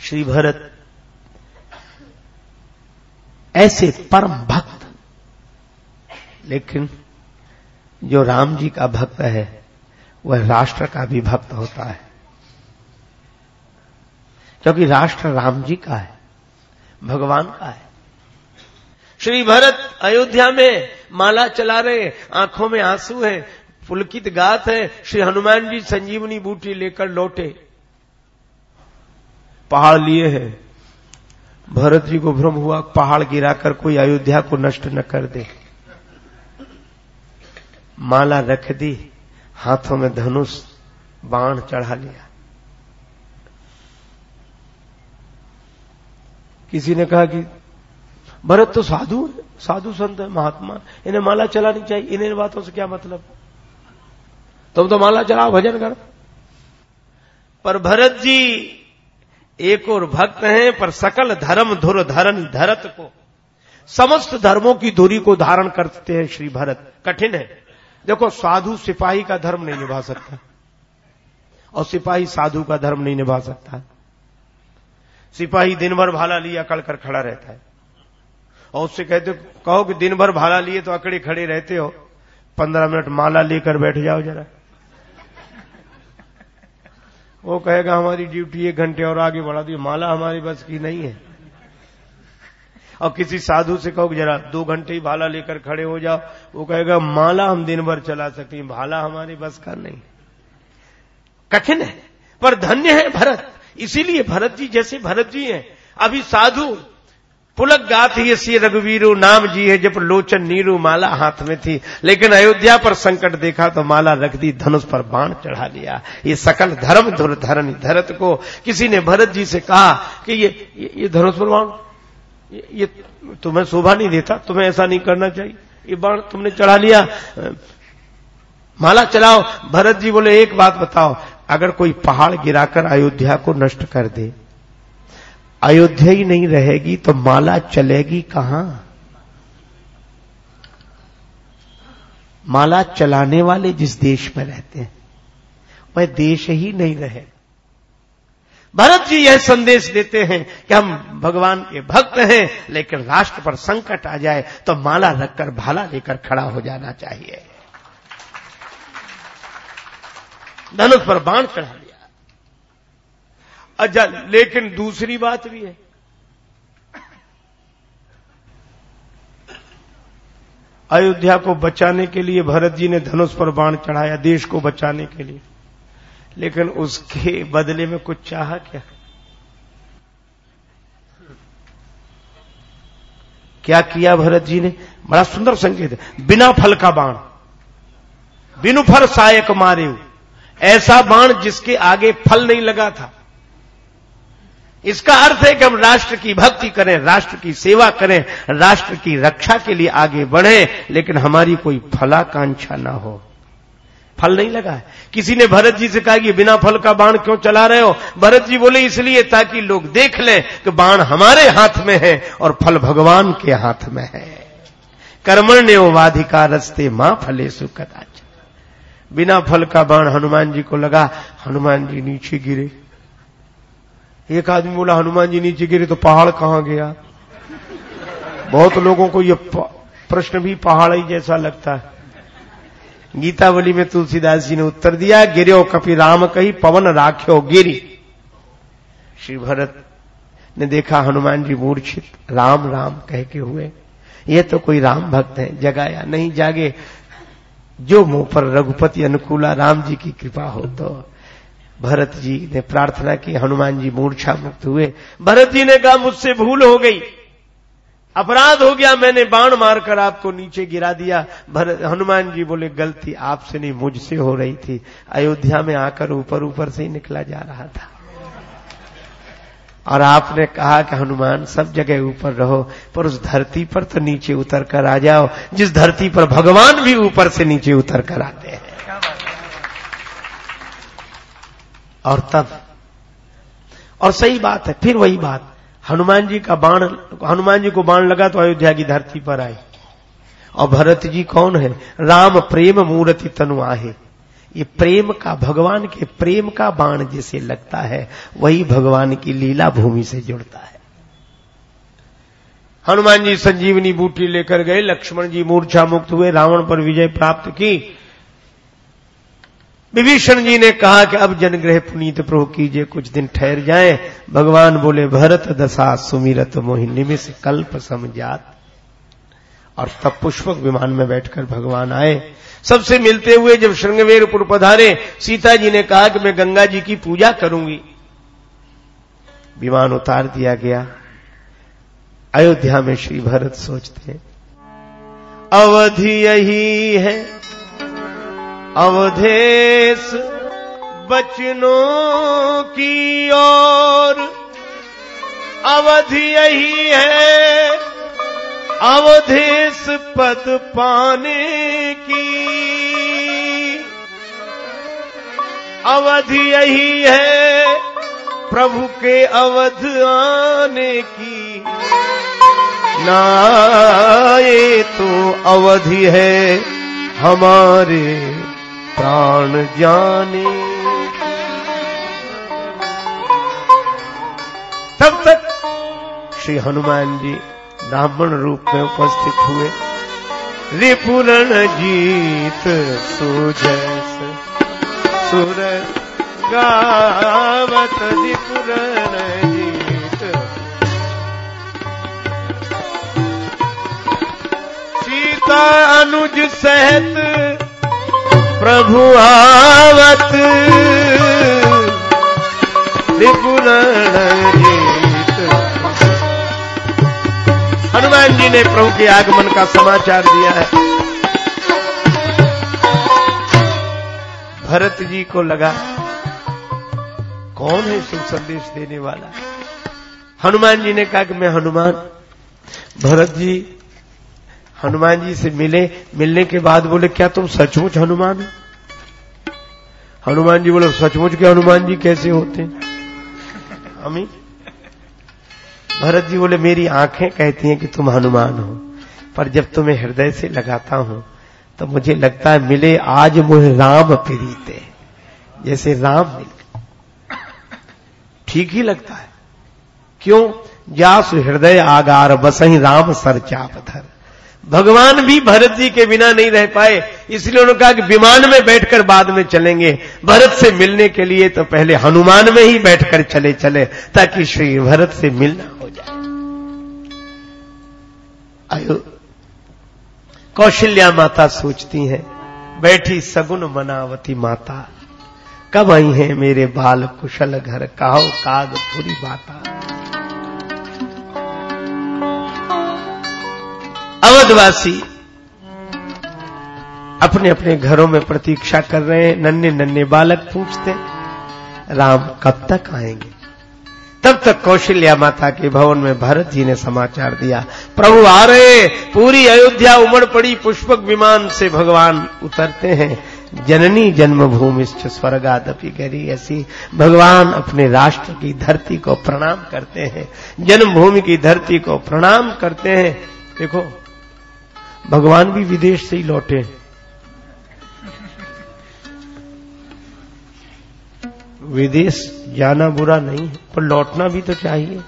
श्री भरत, ऐसे परम भक्त, लेकिन जो राम जी का भक्त है, वह राष्ट्र का भी भक्त होता है। क्योंकि राष्ट्र राम जी का है, भगवान का है। श्री भरत अयोध्या में माला चला रहे आँखों में आँसू है, पुलकित गात है, श्री हनुमान जी संजीवनी बूटी लेकर लौटे। पहाड़ लिए हैं। भरत जी को भ्रम हुआ, पहाड़ गिराकर कोई अयोध्या को नष्ट न कर दे। माला रख दी, हाथों में धनुष, बाण चढ़ा लिया। किसी ने कहा कि भरत तो साधु है, साधु संत है, महात्मा इन्हें माला चलानी चाहिए, इन्हें बातों से क्या मतलब? तुम तो माला चलाओ, भजन करो। पर भरत जी एक और भक्त हैं, पर सकल धर्म धुर धरन धरत को। समस्त धर्मों की धुरी को धारण करते हैं श्री भरत। कठिन है। देखो, साधु सिपाही का धर्म नहीं निभा सकता। और सिपाही साधु का धर्म नहीं निभा सकता। सिपाही दिन भर भाला लिए अकड़ कर खड़ा रहता है। और उससे कहते, कहो कि दिन भर भाला लिए तो अकड़े खड़े रहते हो। पंद्रह मिनट माला लेकर बैठ जाओ जरा। वो कहेगा, हमारी ड्यूटी एक घंटे और आगे बढ़ा दी माला हमारी बस की नहीं है। और किसी साधु से कहो जरा दो घंटे ही भाला लेकर खड़े हो जाओ। वो कहेगा, माला हम दिन भर चला सकते हैं, भाला हमारी बस का नहीं। कठिन है, पर धन्य है भरत। इसीलिए भरत जी जैसे भरत जी हैं। अभी साधु पुलक गात ही सी रघुवीरु नाम जी है जब लोचन नीरू माला हाथ में थी। लेकिन अयोध्या पर संकट देखा तो माला रख दी धनुष पर बाण चढ़ा लिया। ये सकल धर्म धुर धरन धरत को। किसी ने भरत जी से कहा कि ये ये, ये धनुष पर बाण ये, ये तुम्हें शोभा नहीं देता तुम्हें ऐसा नहीं करना चाहिए। ये बाण तुमने चढ़ा लिया। माला चलाओ। भरत जी बोले एक बात बताओ अगर कोई पहाड़ गिराकर अयोध्या को नष्ट कर दे, अयोध्या ही नहीं रहेगी तो माला चलेगी कहाँ? माला चलाने वाले जिस देश में रहते हैं, वह देश ही नहीं रहे। भरत जी यह संदेश देते हैं कि हम भगवान के भक्त हैं, लेकिन राष्ट्र पर संकट आ जाए तो माला रखकर भाला लेकर खड़ा हो जाना चाहिए। धनुष पर बाण चढ़ा लिया। अच्छा लेकिन दूसरी बात भी है। अयोध्या को बचाने के लिए भरत जी ने धनुष पर बाण चढ़ाया, देश को बचाने के लिए। लेकिन उसके बदले में कुछ चाहा क्या? क्या किया भरत जी ने? बड़ा सुंदर संकेत है। बिना फल का बाण, बिनु फल सायक मारे ऐसा बाण जिसके आगे फल नहीं लगा था। इसका अर्थ है कि हम राष्ट्र की भक्ति करें, राष्ट्र की सेवा करें, राष्ट्र की रक्षा के लिए आगे बढ़े, लेकिन हमारी कोई फलाकांक्षा ना हो। फल नहीं लगा है। किसी ने भरत जी से कहा कि बिना फल का बाण क्यों चला रहे हो? भरत जी बोले, इसलिए ताकि लोग देख लें कि बाण हमारे हाथ में है और फल भगवान के हाथ में है। कर्मण्य वाधिका रस्ते माँ फले सुकदाच बिना फल का बाण हनुमान जी को लगा, हनुमान जी नीचे गिरे। एक आदमी बोला, हनुमान जी नीचे गिरे तो पहाड़ कहाँ गया? बहुत लोगों को यह प्रश्न भी पहाड़ ही जैसा लगता है। गीतावली में तुलसीदास जी ने उत्तर दिया गिरो कपि राम कही, पवन राख्यो गिरी। श्री भरत ने देखा, हनुमान जी मूर्छित, राम राम, कह के हुए। ये तो कोई राम भक्त है, जगाया नहीं जागे जो मुँह पर रघुपति अनुकूला राम जी की कृपा हो तो भरत जी ने प्रार्थना की, हनुमान जी मूर्छा मुक्त हुए। भरत जी ने कहा, मुझसे भूल हो गई। अपराध हो गया, मैंने बाण मारकर आपको नीचे गिरा दिया। भरत हनुमान जी बोले, गलती आपसे नहीं, मुझसे हो रही थी। अयोध्या में आकर ऊपर ऊपर से ही निकला जा रहा था। और आपने कहा कि हनुमान सब जगह ऊपर रहो, पर उस धरती पर तो नीचे उतर कर आ जाओ, जिस धरती पर भगवान भी ऊपर से नीचे उतर कर आते हैं। और तब, और सही बात है, फिर वही बात, हनुमान जी का बाण, हनुमान जी को बाण लगा तो अयोध्या की धरती पर आए और भरत जी कौन है? राम प्रेम मूर्ति तनु आहे। ये प्रेम का, भगवान के प्रेम का बाण जिसे लगता है, वही भगवान की लीला भूमि से जुड़ता है। हनुमान जी संजीवनी बूटी लेकर गए, लक्ष्मण जी मूर्छा मुक्त हुए, रावण पर विजय प्राप्त की। विभीषण जी ने कहा कि अब जनग्रह पुनीत प्रभु कीजिए, कुछ दिन ठहर जाए। भगवान बोले, भरत दशा सुमिरत मोहि निमिष कल्प समझात। और तब पुष्पक विमान में बैठकर भगवान आए। सबसे मिलते हुए जब श्रृंगवेरपुर पधारे, सीता जी ने कहा कि मैं गंगा जी की पूजा करूँगी। विमान उतार दिया गया। अयोध्या में श्री भरत सोचते अवधि यही है, अवधेश बचनों की ओर, अवधि यही है। अवधेश पद पाने की। अवधि यही है प्रभु के अवध आने की। नाए तो अवधि है हमारे प्राण जाने। तब तक श्री हनुमान जी। ब्राह्मण रूप में उपस्थित हुए। रिपुरण जीत सुजस। सुर गावत रिपुरण जीत सीता अनुज सहित प्रभु आवत। रिपुरण हनुमान जी ने प्रभु के आगमन का समाचार दिया है। भरत जी को लगा, कौन है शुभ संदेश देने वाला? हनुमान जी ने कहा कि मैं हनुमान। भरत जी, हनुमान जी से मिले, मिलने के बाद बोले, क्या तुम सचमुच हनुमान हो? हनुमान जी बोले, सचमुच के हनुमान जी कैसे होते? हैं हमें भरत जी बोले, मेरी आँखें कहती हैं कि तुम हनुमान हो, पर जब तुम्हें हृदय से लगाता हूँ तो मुझे लगता है मिले आज मुझे राम प्रीते। जैसे राम मिल ठीक ही लगता है। क्यों? जास हृदय आगार, बसही राम सर चाप धर। भगवान भी भरत जी के बिना नहीं रह पाए, इसलिए उन्होंने कहा कि विमान में बैठकर बाद में चलेंगे। भरत से मिलने के लिए तो पहले हनुमान में ही बैठकर चले चले, ताकि श्री भरत से मिलना आयु। कौशल्या माता सोचती हैं, बैठी सगुन मनावती माता। कब आई हैं मेरे बाल कुशल घर, कहो काग पूरी बाता। अवधवासी अपने अपने घरों में प्रतीक्षा कर रहे हैं नन्हे नन्हे बालक पूछते राम कब तक आएँगे? तब तक कौशल्या माता के भवन में भरत जी ने समाचार दिया, प्रभु आ रहे, पूरी अयोध्या उमड़ पड़ी, पुष्पक विमान से भगवान उतरते हैं। जननी जन्मभूमि स्वर्गादपि करी ऐसी। भगवान अपने राष्ट्र की धरती को प्रणाम करते हैं, जन्मभूमि की धरती को प्रणाम करते हैं। देखो, भगवान भी विदेश से ही लौटे। विदेश जाना बुरा नहीं है, पर लौटना भी तो चाहिए।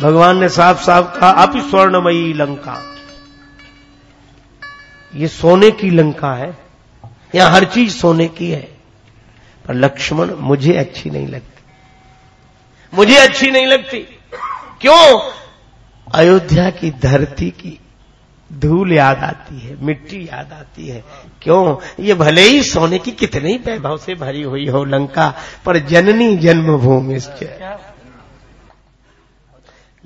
भगवान ने साफ़ साफ़ कहा आप ही स्वर्णमयी लंका। ये सोने की लंका है यहाँ हर चीज़ सोने की है, पर लक्ष्मण मुझे अच्छी नहीं लगती। मुझे अच्छी नहीं लगती। क्यों? अयोध्या की धरती की धूल याद आती है, मिट्टी याद आती है। क्यों? ये भले ही सोने की कितने ही वैभव से भरी हुई हो लंका, पर जननी जन्मभूमि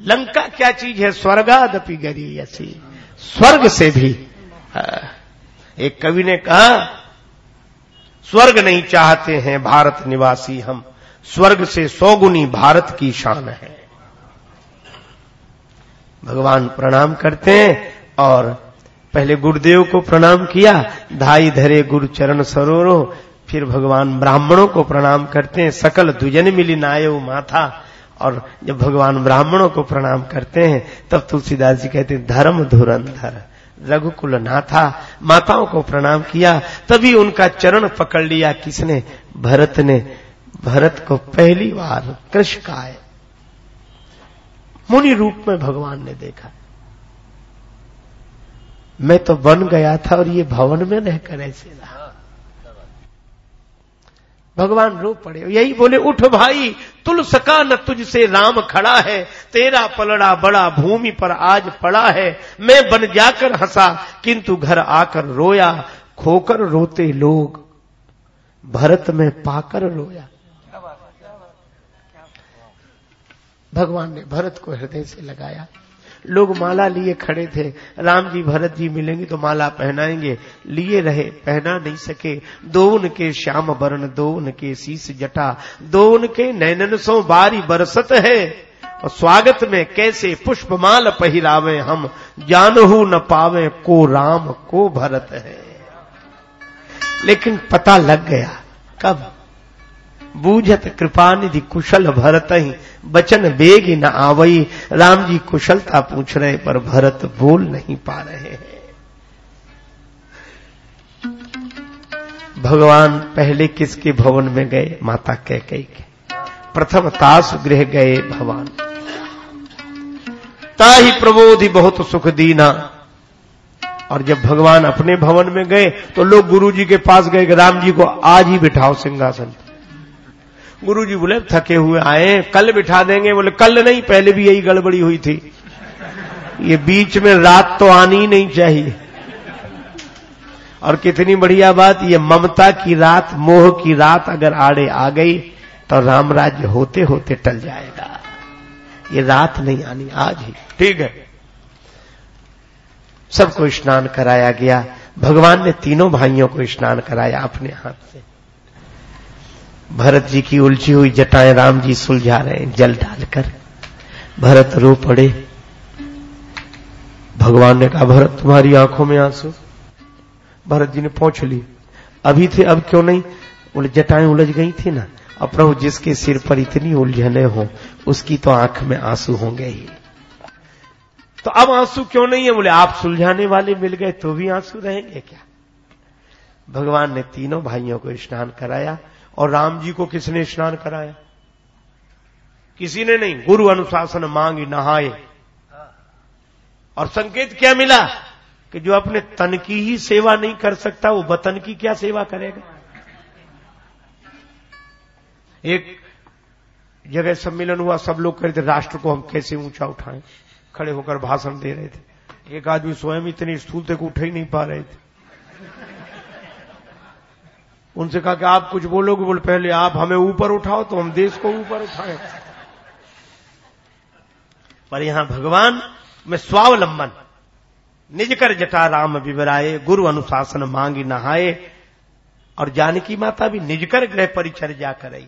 लंका क्या चीज़ है? स्वर्गादपि गरी ऐसी स्वर्ग से भी एक कवि ने कहा, स्वर्ग नहीं चाहते हैं भारत निवासी हम, स्वर्ग से सौगुनी भारत की शान है। भगवान प्रणाम करते हैं। और पहले गुरुदेव को प्रणाम किया, धाई धरे गुरु चरण सरोरो फिर भगवान ब्राह्मणों को प्रणाम करते हैं, सकल दुजन मिली नायो माथा, और जब भगवान ब्राह्मणों को प्रणाम करते हैं, तब तुलसीदास जी कहते हैं, धर्म धुरंधर, रघुकुल नाथा, माताओं को प्रणाम किया, तभी उनका चरण पकड़ लिया किसने? भरत ने, भरत को पहली बार कृष्ण का मुनि रूप में भगवान ने देखा। मैं तो बन गया था और ये भवन में रहकर ऐसे रहा। भगवान रो पड़े। यही बोले उठ भाई तुल सका न तुझसे राम खड़ा है। तेरा पलड़ा बड़ा भूमि पर आज पड़ा है। मैं बन जाकर हंसा किंतु घर आकर रोया। खोकर रोते लोग भरत में पाकर रोया। भगवान ने भरत को हृदय से लगाया। लोग माला लिए खड़े थे। राम जी, भरत जी मिलेंगे तो माला पहनाएँगे। लिए रहे, पहना नहीं सके। दो उनके श्याम वर्ण दो उनके शीस जटा। दो उनके नैनन सो बारी बरसत है। और स्वागत में कैसे पुष्पमाल पहिरावे हम, जानहू न पावे को राम, को भरत है। लेकिन पता लग गया, कब? बूझत कृपा निधि कुशल भरत ही बचन बेग न आवई। राम जी कुशलता पूछ रहे, पर भरत बोल नहीं पा रहे हैं। भगवान पहले किसके भवन में गए? माता कह कही के। प्रथम तास गृह गए भगवान। ताही प्रबोधि बहुत सुख दीना। और जब भगवान अपने भवन में गए तो लोग गुरु जी के पास गए राम जी को आज ही बिठाओ सिंहासन गुरु जी बोले, थके हुए आए, कल बिठा देंगे। बोले, कल नहीं, पहले भी यही गड़बड़ी हुई थी। ये बीच में रात तो आनी नहीं चाहिए। और कितनी बढ़िया बात, ये ममता की रात, मोह की रात अगर आड़े आ गई तो राम राज्य होते होते टल जाएगा। ये रात नहीं आनी, आज ही। ठीक है। सबको स्नान कराया गया। भगवान ने तीनों भाइयों को स्नान कराया अपने हाथ से। भरत जी की उलझी हुई जटाएँ राम जी सुलझा रहे हैं, जल डालकर। भरत रो पड़े। भगवान ने कहा, भरत, तुम्हारी आँखों में आँसू। भरत जी ने पहुँच ली, अभी थे, अब क्यों नहीं? बोले, जटाएँ उलझ गई थी ना। अब प्रभु जिसके सिर पर इतनी उलझने हो, उसकी तो आँख में आँसू होंगे ही। तो अब आँसू क्यों नहीं है? बोले, आप सुलझाने वाले मिल गए तो भी आँसू रहेंगे क्या? भगवान ने तीनों भाइयों को स्नान कराया। और राम जी को किसने स्नान कराया? किसी ने नहीं। गुरु अनुशासन मांगी, नहाए। और संकेत क्या मिला? कि जो अपने तन की ही सेवा नहीं कर सकता, वो वतन की क्या सेवा करेगा? एक जगह सम्मेलन हुआ, सब लोग कह रहे थे, राष्ट्र को हम कैसे ऊँचा उठाएँ? खड़े होकर भाषण दे रहे थे। एक आदमी स्वयं इतनी स्थूल तक उठ ही नहीं पा रहे थे। उनसे कहा कि आप कुछ बोलोगे, बोले, पहले आप हमें ऊपर उठाओ तो हम देश को ऊपर उठाएँ। पर यहाँ भगवान में स्वावलंबन। निज कर जटा राम विवराए गुरु अनुशासन मांगी नहाए, और जानकी माता भी निज कर गृह परिचर्या करई।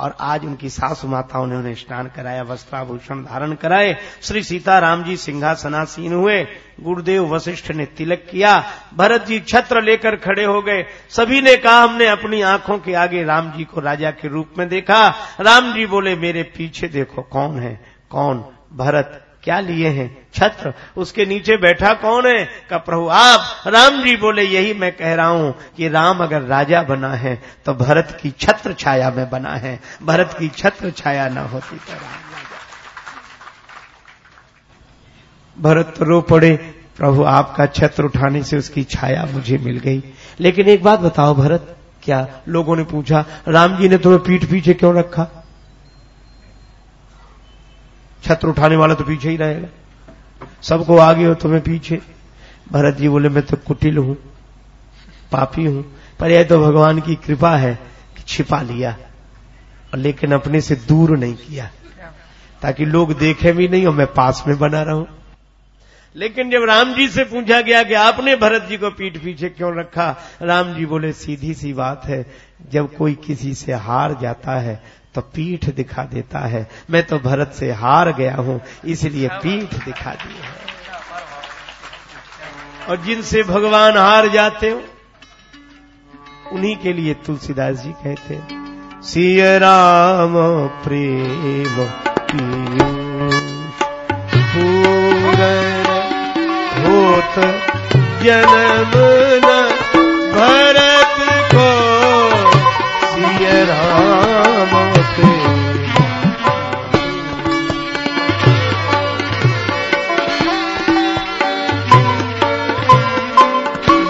और आज उनकी सासु माताओं ने उन्हें स्नान कराया, वस्त्राभूषण धारण कराए। श्री सीता राम जी सिंहासनासीन हुए। गुरुदेव वशिष्ठ ने तिलक किया। भरत जी छत्र लेकर खड़े हो गए। सभी ने कहा, हमने अपनी आँखों के आगे राम जी को राजा के रूप में देखा। राम जी बोले, मेरे पीछे देखो, कौन है? कौन? भरत। क्या लिए हैं? छत्र, उसके नीचे बैठा कौन है? का प्रभु, आप, राम जी बोले, यही मैं कह रहा हूँ कि राम अगर राजा बना है तो भरत की छत्र छाया में बना है। भरत की छत्र छाया ना होती तो राम भरत तो रो पड़े, प्रभु, आपका छत्र उठाने से उसकी छाया मुझे मिल गई। लेकिन एक बात बताओ, भरत, क्या लोगों ने पूछा, राम जी ने तुम्हें पीठ पीछे क्यों रखा? छत्र उठाने वाला तो पीछे ही रहेगा। सबको आगे हो तुम्हें पीछे। भरत जी बोले, मैं तो कुटिल हूँ, पापी हूँ, पर यह तो भगवान की कृपा है कि छिपा लिया और लेकिन अपने से दूर नहीं किया। ताकि लोग देखे भी नहीं और मैं पास में बना रहूँ। लेकिन जब राम जी से पूछा गया कि आपने भरत जी को पीठ पीछे क्यों रखा? राम जी बोले, सीधी सी बात है, जब कोई किसी से हार जाता है तो पीठ दिखा देता है। मैं तो भरत से हार गया हूँ इसलिए पीठ दिखा दी है। और जिनसे भगवान हार जाते हो उन्हीं के लिए तुलसीदास जी कहते हैं सिय राम प्रेम होत जन्म न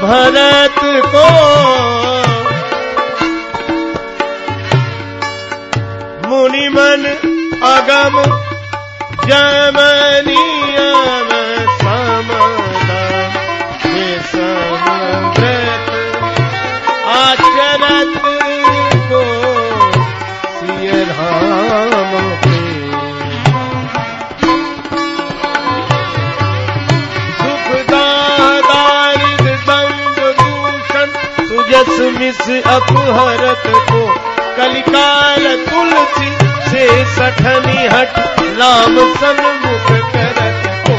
भरत को। मुनिमन अगम अपहरत को कलिकाल तुलसी से सठनी हट राम सन्मुख करत को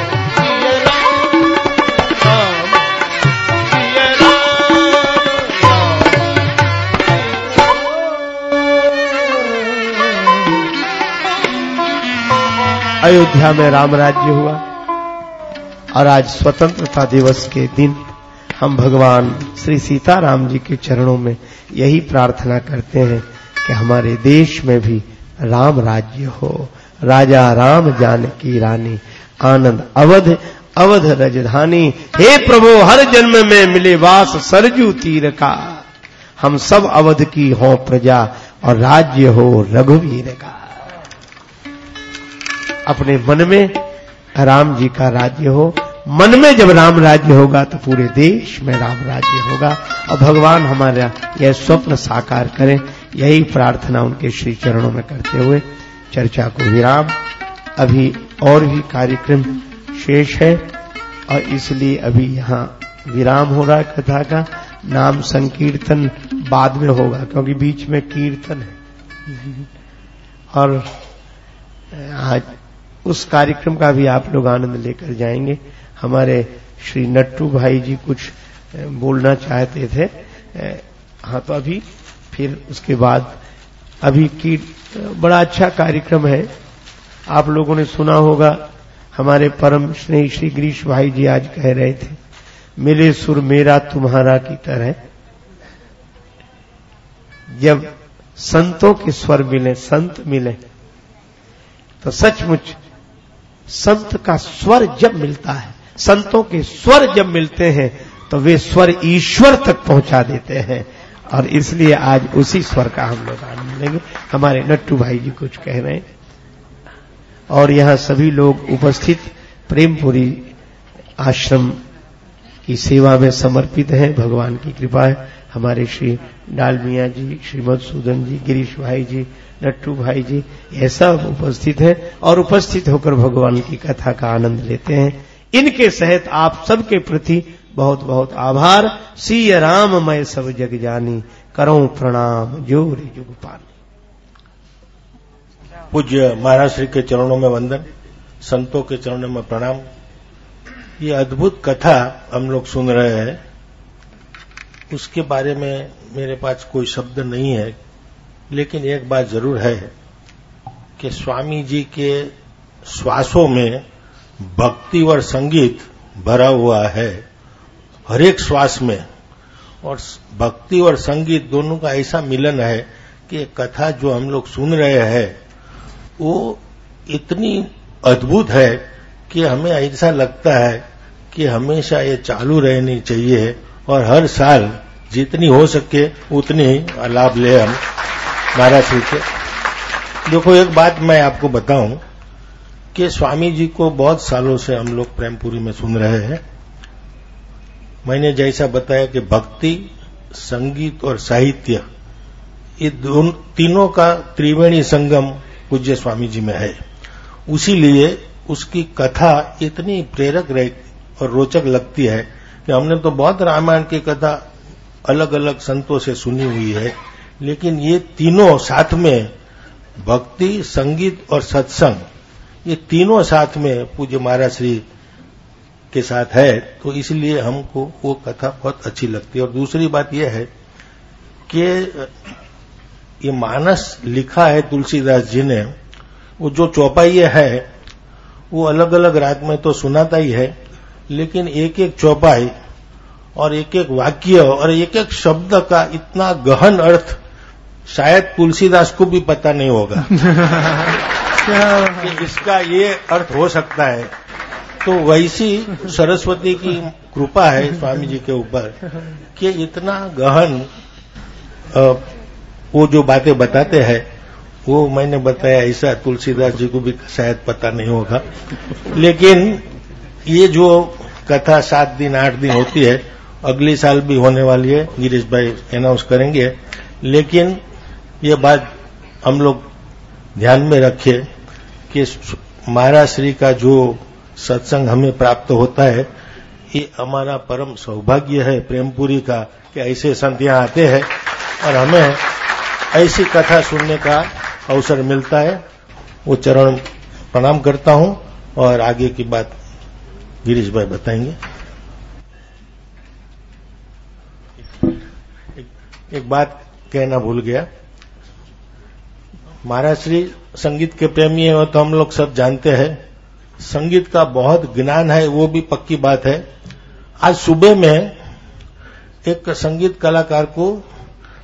अयोध्या में राम राज्य हुआ और आज स्वतंत्रता दिवस के दिन हम भगवान श्री सीताराम जी के चरणों में यही प्रार्थना करते हैं कि हमारे देश में भी राम राज्य हो। राजा राम जान की रानी, आनंद अवध अवध रजधानी। हे प्रभु, हर जन्म में मिले वास सरजू तीर का। हम सब अवध की हो प्रजा और राज्य हो रघुवीर का। अपने मन में राम जी का राज्य हो मन में जब राम राज्य होगा तो पूरे देश में राम राज्य होगा। और भगवान हमारा यह स्वप्न साकार करें। यही प्रार्थना उनके श्री चरणों में करते हुए चर्चा को विराम। अभी और भी कार्यक्रम शेष है और इसलिए अभी यहाँ विराम हो रहा है कथा का। नाम संकीर्तन बाद में होगा क्योंकि बीच में कीर्तन है। और आज उस कार्यक्रम का भी आप लोग आनंद लेकर जाएँगे। हमारे श्री नट्टू भाई जी कुछ बोलना चाहते थे। हाँ तो अभी फिर उसके बाद, अभी की बड़ा अच्छा कार्यक्रम है। आप लोगों ने सुना होगा, हमारे परम स्नेही श्री गिरीश भाई जी आज कह रहे थे, मिले सुर मेरा तुम्हारा की तरह। जब संतों के स्वर मिले, संत मिले तो सचमुच संत का स्वर जब मिलता है संतों के स्वर जब मिलते हैं तो वे स्वर ईश्वर तक पहुँचा देते हैं। और इसलिए आज उसी स्वर का हम लोग आनंद लेंगे। हमारे नट्टू भाई जी कुछ कह रहे हैं। और यहाँ सभी लोग उपस्थित, प्रेमपुरी आश्रम की सेवा में समर्पित हैं। भगवान की कृपा है। हमारे श्री डालमिया जी, श्रीमद सूदन जी, गिरीश भाई जी, नट्टू भाई जी सब उपस्थित हैं। और उपस्थित होकर भगवान की कथा का आनंद लेते हैं। इनके सहित आप सबके प्रति बहुत बहुत आभार। सी राम, मैं सब जग जानी, करो प्रणाम। ज़ोर जुग पानी। पूज्य महाराज श्री के चरणों में वंदन, संतों के चरणों में प्रणाम। ये अद्भुत कथा हम लोग सुन रहे हैं। उसके बारे में मेरे पास कोई शब्द नहीं है, लेकिन एक बात ज़रूर है कि स्वामी जी के श्वासों में भक्ति और संगीत भरा हुआ है हर एक श्वास में। और भक्ति और संगीत दोनों का ऐसा मिलन है कि कथा जो हम लोग सुन रहे हैं, वो इतनी अद्भुत है कि हमें ऐसा लगता है कि हमेशा ये चालू रहनी चाहिए और हर साल जितनी हो सके उतनी लाभ ले हम। महाराज के देखो, एक बात मैं आपको बताऊँ कि स्वामी जी को बहुत सालों से हम लोग प्रेमपुरी में सुन रहे हैं। मैंने जैसा बताया कि भक्ति, संगीत और साहित्य, ये दोनों, तीनों का त्रिवेणी संगम पूज्य स्वामी जी में है। उसीलिए उसकी कथा इतनी प्रेरक रह, और रोचक लगती है कि हमने तो बहुत रामायण की कथा अलग अलग संतों से सुनी हुई है, लेकिन ये तीनों साथ में भक्ति, संगीत और सत्संग ये तीनों साथ में पूज्य महाराज श्री के साथ है तो इसलिए हमको वो कथा बहुत अच्छी लगती है। और दूसरी बात यह है कि ये मानस लिखा है तुलसीदास जी ने, वो जो चौपाई है, वो अलग अलग रात में तो सुनाता ही है, लेकिन एक एक चौपाई और एक एक वाक्य और एक एक शब्द का इतना गहन अर्थ शायद तुलसीदास को भी पता नहीं होगा कि इसका ये अर्थ हो सकता है। तो वैसी सरस्वती की कृपा है स्वामी जी के ऊपर कि इतना गहन वो जो बातें बताते हैं वो मैंने बताया ऐसा तुलसीदास जी को भी शायद पता नहीं होगा। लेकिन ये जो कथा सात दिन आठ दिन होती है अगले साल भी होने वाली है गिरीश भाई अनाउंस करेंगे। लेकिन ये बात हम लोग ध्यान में रखें कि महाराज श्री का जो सत्संग हमें प्राप्त होता है ये हमारा परम सौभाग्य है प्रेमपुरी का कि ऐसे संत यहाँ आते हैं और हमें ऐसी कथा सुनने का अवसर मिलता है। वो चरण प्रणाम करता हूँ और आगे की बात गिरीश भाई बताएँगे। एक, बात कहना भूल गया। महाराज श्री, संगीत के प्रेमी है तो हम लोग सब जानते हैं। संगीत का बहुत ज्ञान है, वो भी पक्की बात है। आज सुबह में एक संगीत कलाकार को,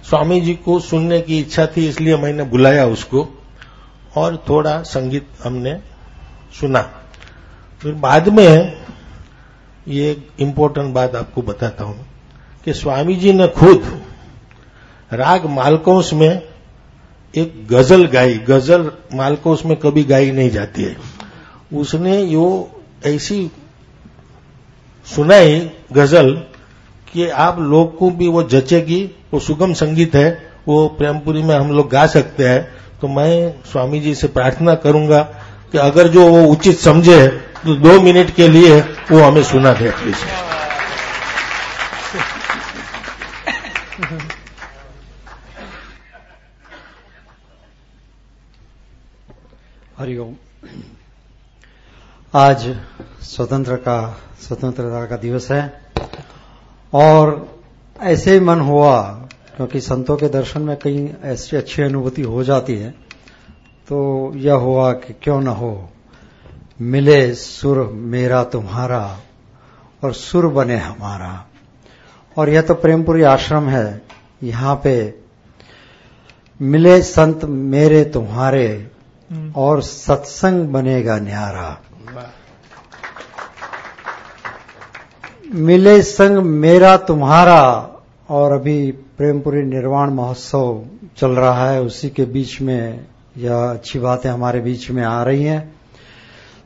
स्वामी जी को सुनने की इच्छा थी, इसलिए मैंने बुलाया उसको और थोड़ा संगीत हमने सुना। फिर बाद में ये इम्पोर्टेंट बात आपको बताता हूँ कि स्वामी जी ने खुद राग मालकोस में एक गज़ल गाई, गज़ल मालकोस में कभी गाई नहीं जाती है। उसने यो ऐसी सुनाई गज़ल कि आप लोग को भी वो जचेगी, वो सुगम संगीत है, वो प्रेमपुरी में हम लोग गा सकते हैं तो मैं स्वामी जी से प्रार्थना करूँगा कि अगर जो वो उचित समझे तो दो मिनट के लिए वो हमें सुना दे प्लीज़ हरिओम आज स्वतंत्र का, स्वतंत्रता का दिवस है। और ऐसे ही मन हुआ, क्योंकि संतों के दर्शन में कई ऐसी अच्छी अनुभूति हो जाती है तो यह हुआ कि क्यों न हो, मिले सुर मेरा तुम्हारा, और सुर बने हमारा। और यह तो प्रेमपुरी आश्रम है, यहाँ पे, मिले संत मेरे तुम्हारे और सत्संग बनेगा न्यारा। मिले संग मेरा तुम्हारा, और अभी प्रेमपुरी निर्वाण महोत्सव चल रहा है, उसी के बीच में यह अच्छी बातें हमारे बीच में आ रही हैं।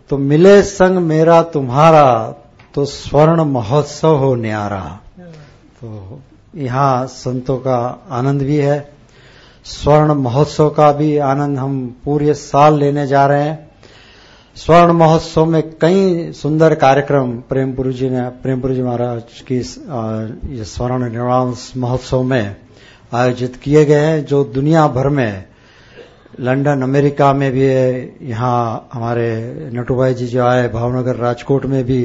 तो मिले संग मेरा तुम्हारा तो स्वर्ण महोत्सव हो न्यारा। तो यहाँ संतों का आनंद भी है। स्वर्ण महोत्सव का भी आनंद हम पूरे साल लेने जा रहे हैं। स्वर्ण महोत्सव में कई सुंदर कार्यक्रम प्रेमपुरी जी ने, प्रेमपुरी जी महाराज की स्वर्ण निर्माण महोत्सव में आयोजित किए गए हैं, जो दुनिया भर में, लंदन, अमेरिका में भी है, यहाँ हमारे नटूभाई जी जो आए, भावनगर राजकोट में भी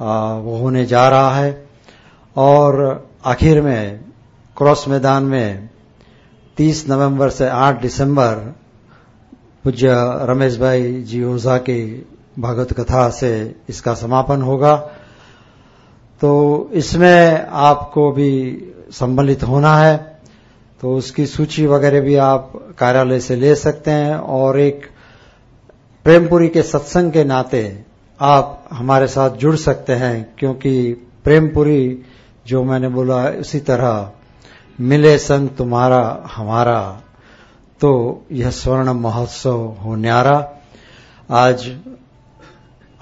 वो होने जा रहा है। और आखिर में, क्रॉस मैदान में 30 नवंबर से 8 दिसंबर पूज्य रमेश भाई जी ओझा की भागवत कथा से इसका समापन होगा। तो इसमें आपको भी सम्मिलित होना है। तो उसकी सूची वगैरह भी आप कार्यालय से ले सकते हैं और एक प्रेमपुरी के सत्संग के नाते आप हमारे साथ जुड़ सकते हैं क्योंकि प्रेमपुरी, जो मैंने बोला, उसी तरह मिले संग तुम्हारा, हमारा तो यह स्वर्ण महोत्सव हो न्यारा। आज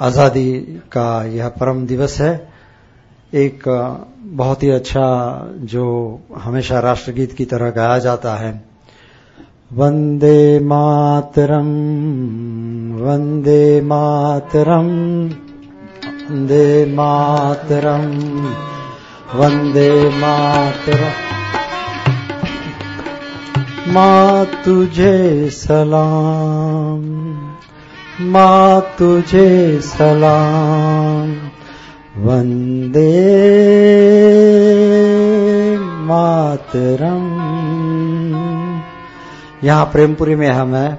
आज़ादी का यह परम दिवस है। एक बहुत ही अच्छा जो हमेशा राष्ट्रगीत की तरह गाया जाता है। वंदे मातरम वंदे मातरम वंदे मातरम वंदे मातरम। माँ तुझे सलाम, माँ तुझे सलाम, वंदे मातरम। यहाँ प्रेमपुरी में हम है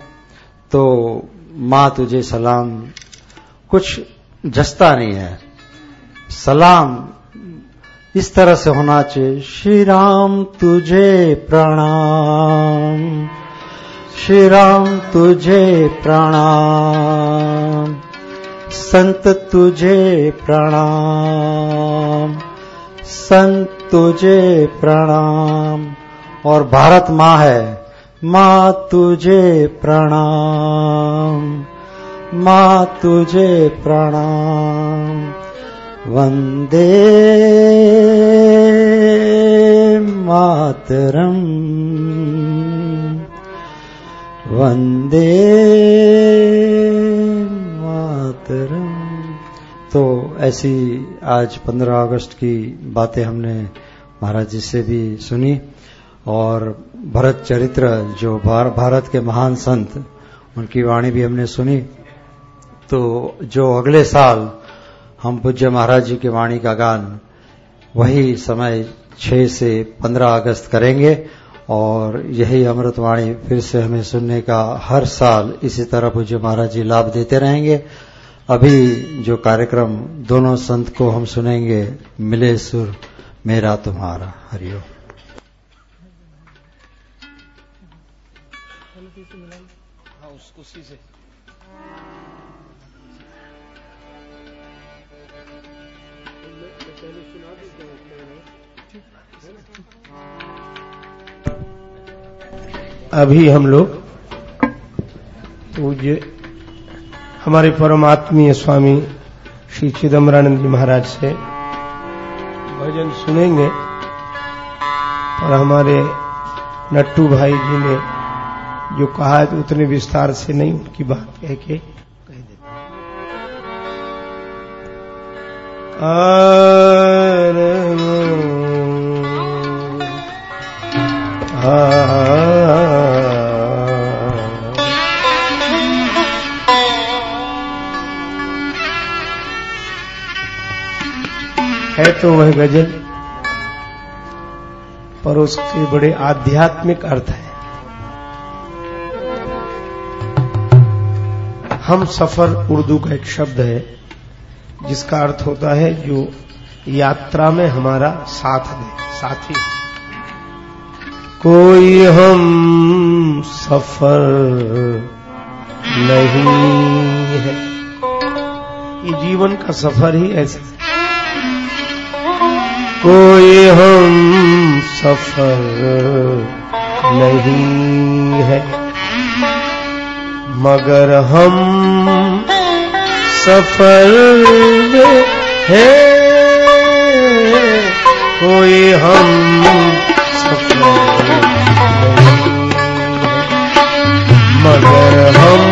तो माँ तुझे सलाम। कुछ जस्ता नहीं है। सलाम इस तरह से होना चाहिए। श्री राम तुझे प्रणाम। श्री राम तुझे प्रणाम। संत, तुझे प्रणाम। संत, तुझे प्रणाम। और भारत माँ है। माँ, तुझे प्रणाम। माँ, तुझे प्रणाम। वंदे मातरम्। वंदे मातरम। तो ऐसी आज 15 अगस्त की बातें हमने महाराज जी से भी सुनी और भरत चरित्र जो भारत के महान संत, उनकी वाणी भी हमने सुनी। तो जो अगले साल हम पूज्य महाराज जी की वाणी का गान वही समय 6 से 15 अगस्त करेंगे और यही अमृतवाणी फिर से हमें सुनने का हर साल इसी तरह पूज्य महाराज जी लाभ देते रहेंगे। अभी जो कार्यक्रम दोनों संत को हम सुनेंगे, मिले सुर, मेरा तुम्हारा हरिओम उसी से। अभी हम लोग पूज्य हमारे परमात्मीय स्वामी श्री चिदम्बरानंद जी महाराज से भजन सुनेंगे और हमारे नट्टू भाई जी ने जो कहा है तो उतने विस्तार से नहीं उनकी बात कह के कह देते है तो वह गज़ल, पर उसके बड़े आध्यात्मिक अर्थ है। हम सफ़र उर्दू का एक शब्द है, जिसका अर्थ होता है जो यात्रा में हमारा साथ दे, साथी। कोई हम सफ़र नहीं है। ये जीवन का सफ़र ही ऐसा कोई हम सफ़र नहीं है। मगर हम सफ़र है। कोई हम मगर हम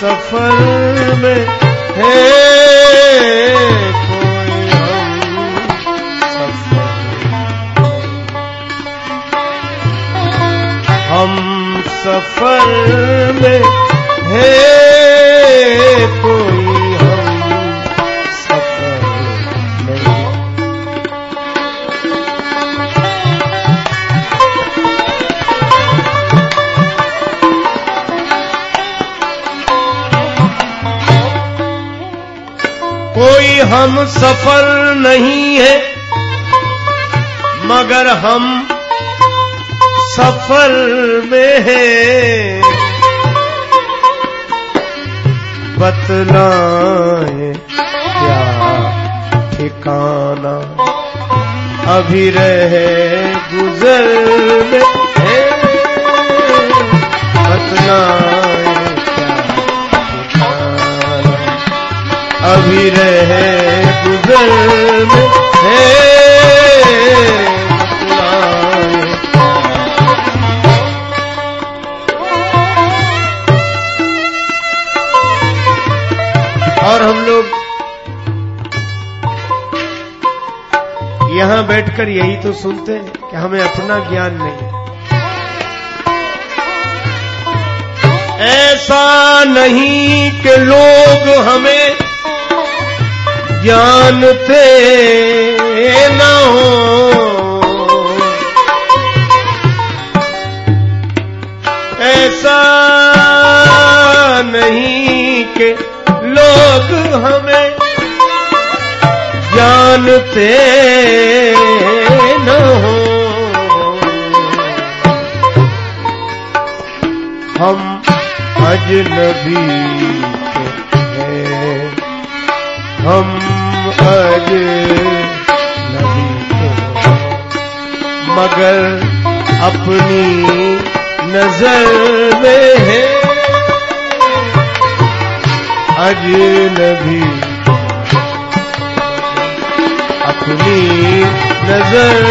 सफ़र में है कोई हम सफ़र हम में है हम सफल नहीं है, मगर हम सफल में है। बतलाए क्या ठिकाना अभी रहे गुजर में है? बतलाए अभी रहे गुजर है। और हम लोग यहाँ बैठकर यही तो सुनते हैं कि हमें अपना ज्ञान नहीं ऐसा नहीं कि लोग हमें जानते न हो। ऐसा नहीं कि लोग हमें जानते न हो। हम अजनबी मगर अपनी नज़र में है। अजनबी अपनी नज़र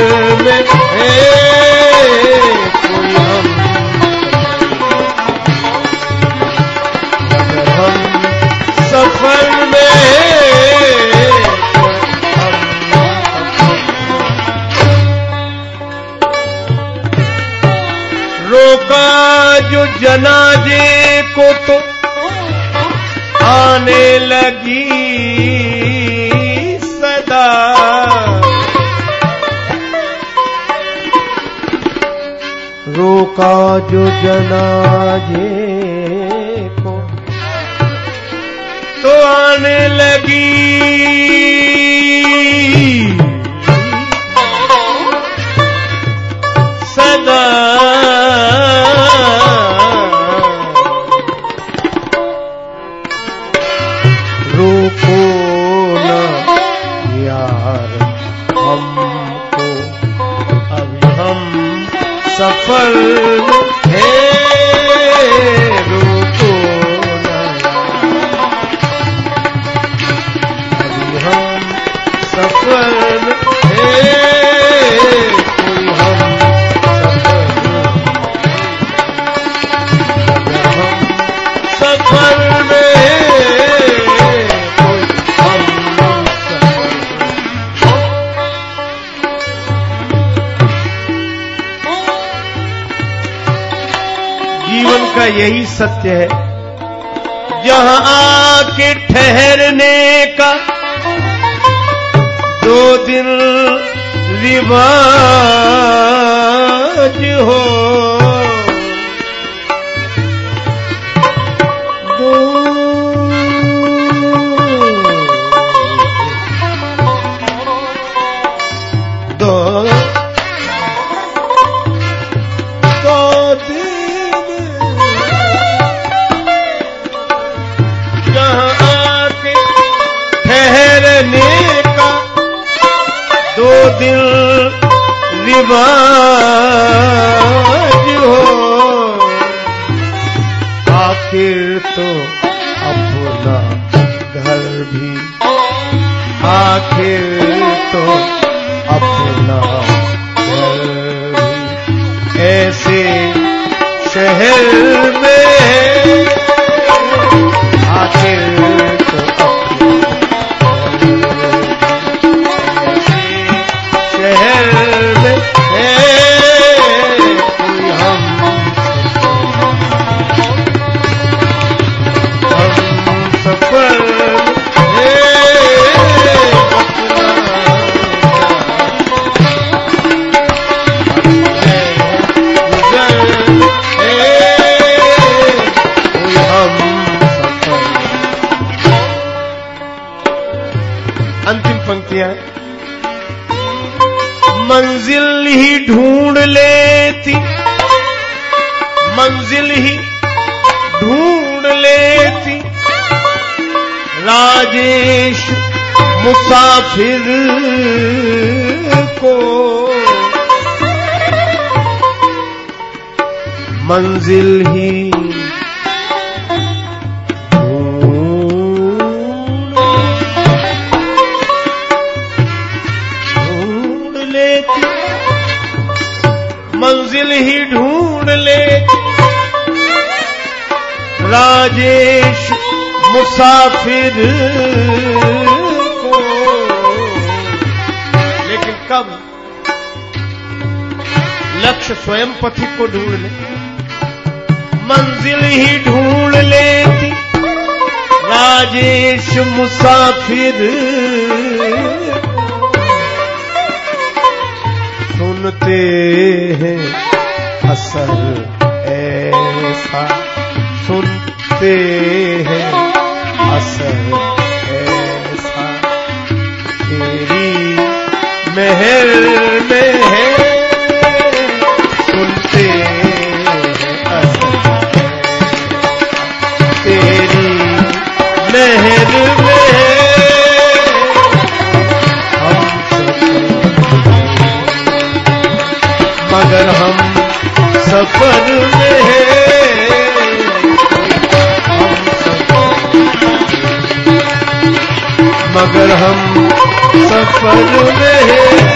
में है। जो जनाजे को तो आने लगी सदा। रोका जो जनाजे को तो आने लगी हम सफल है का यही सत्य है। जहाँ आके ठहरने का रिवाज हो। रिवाज हो। आखिर तो अपना घर भी। आखिर तो अपना घर भी। ऐसे शहर देश मुसाफिर। सुनते हैं असर ऐसा। सुनते हैं मगर हम सफ़र में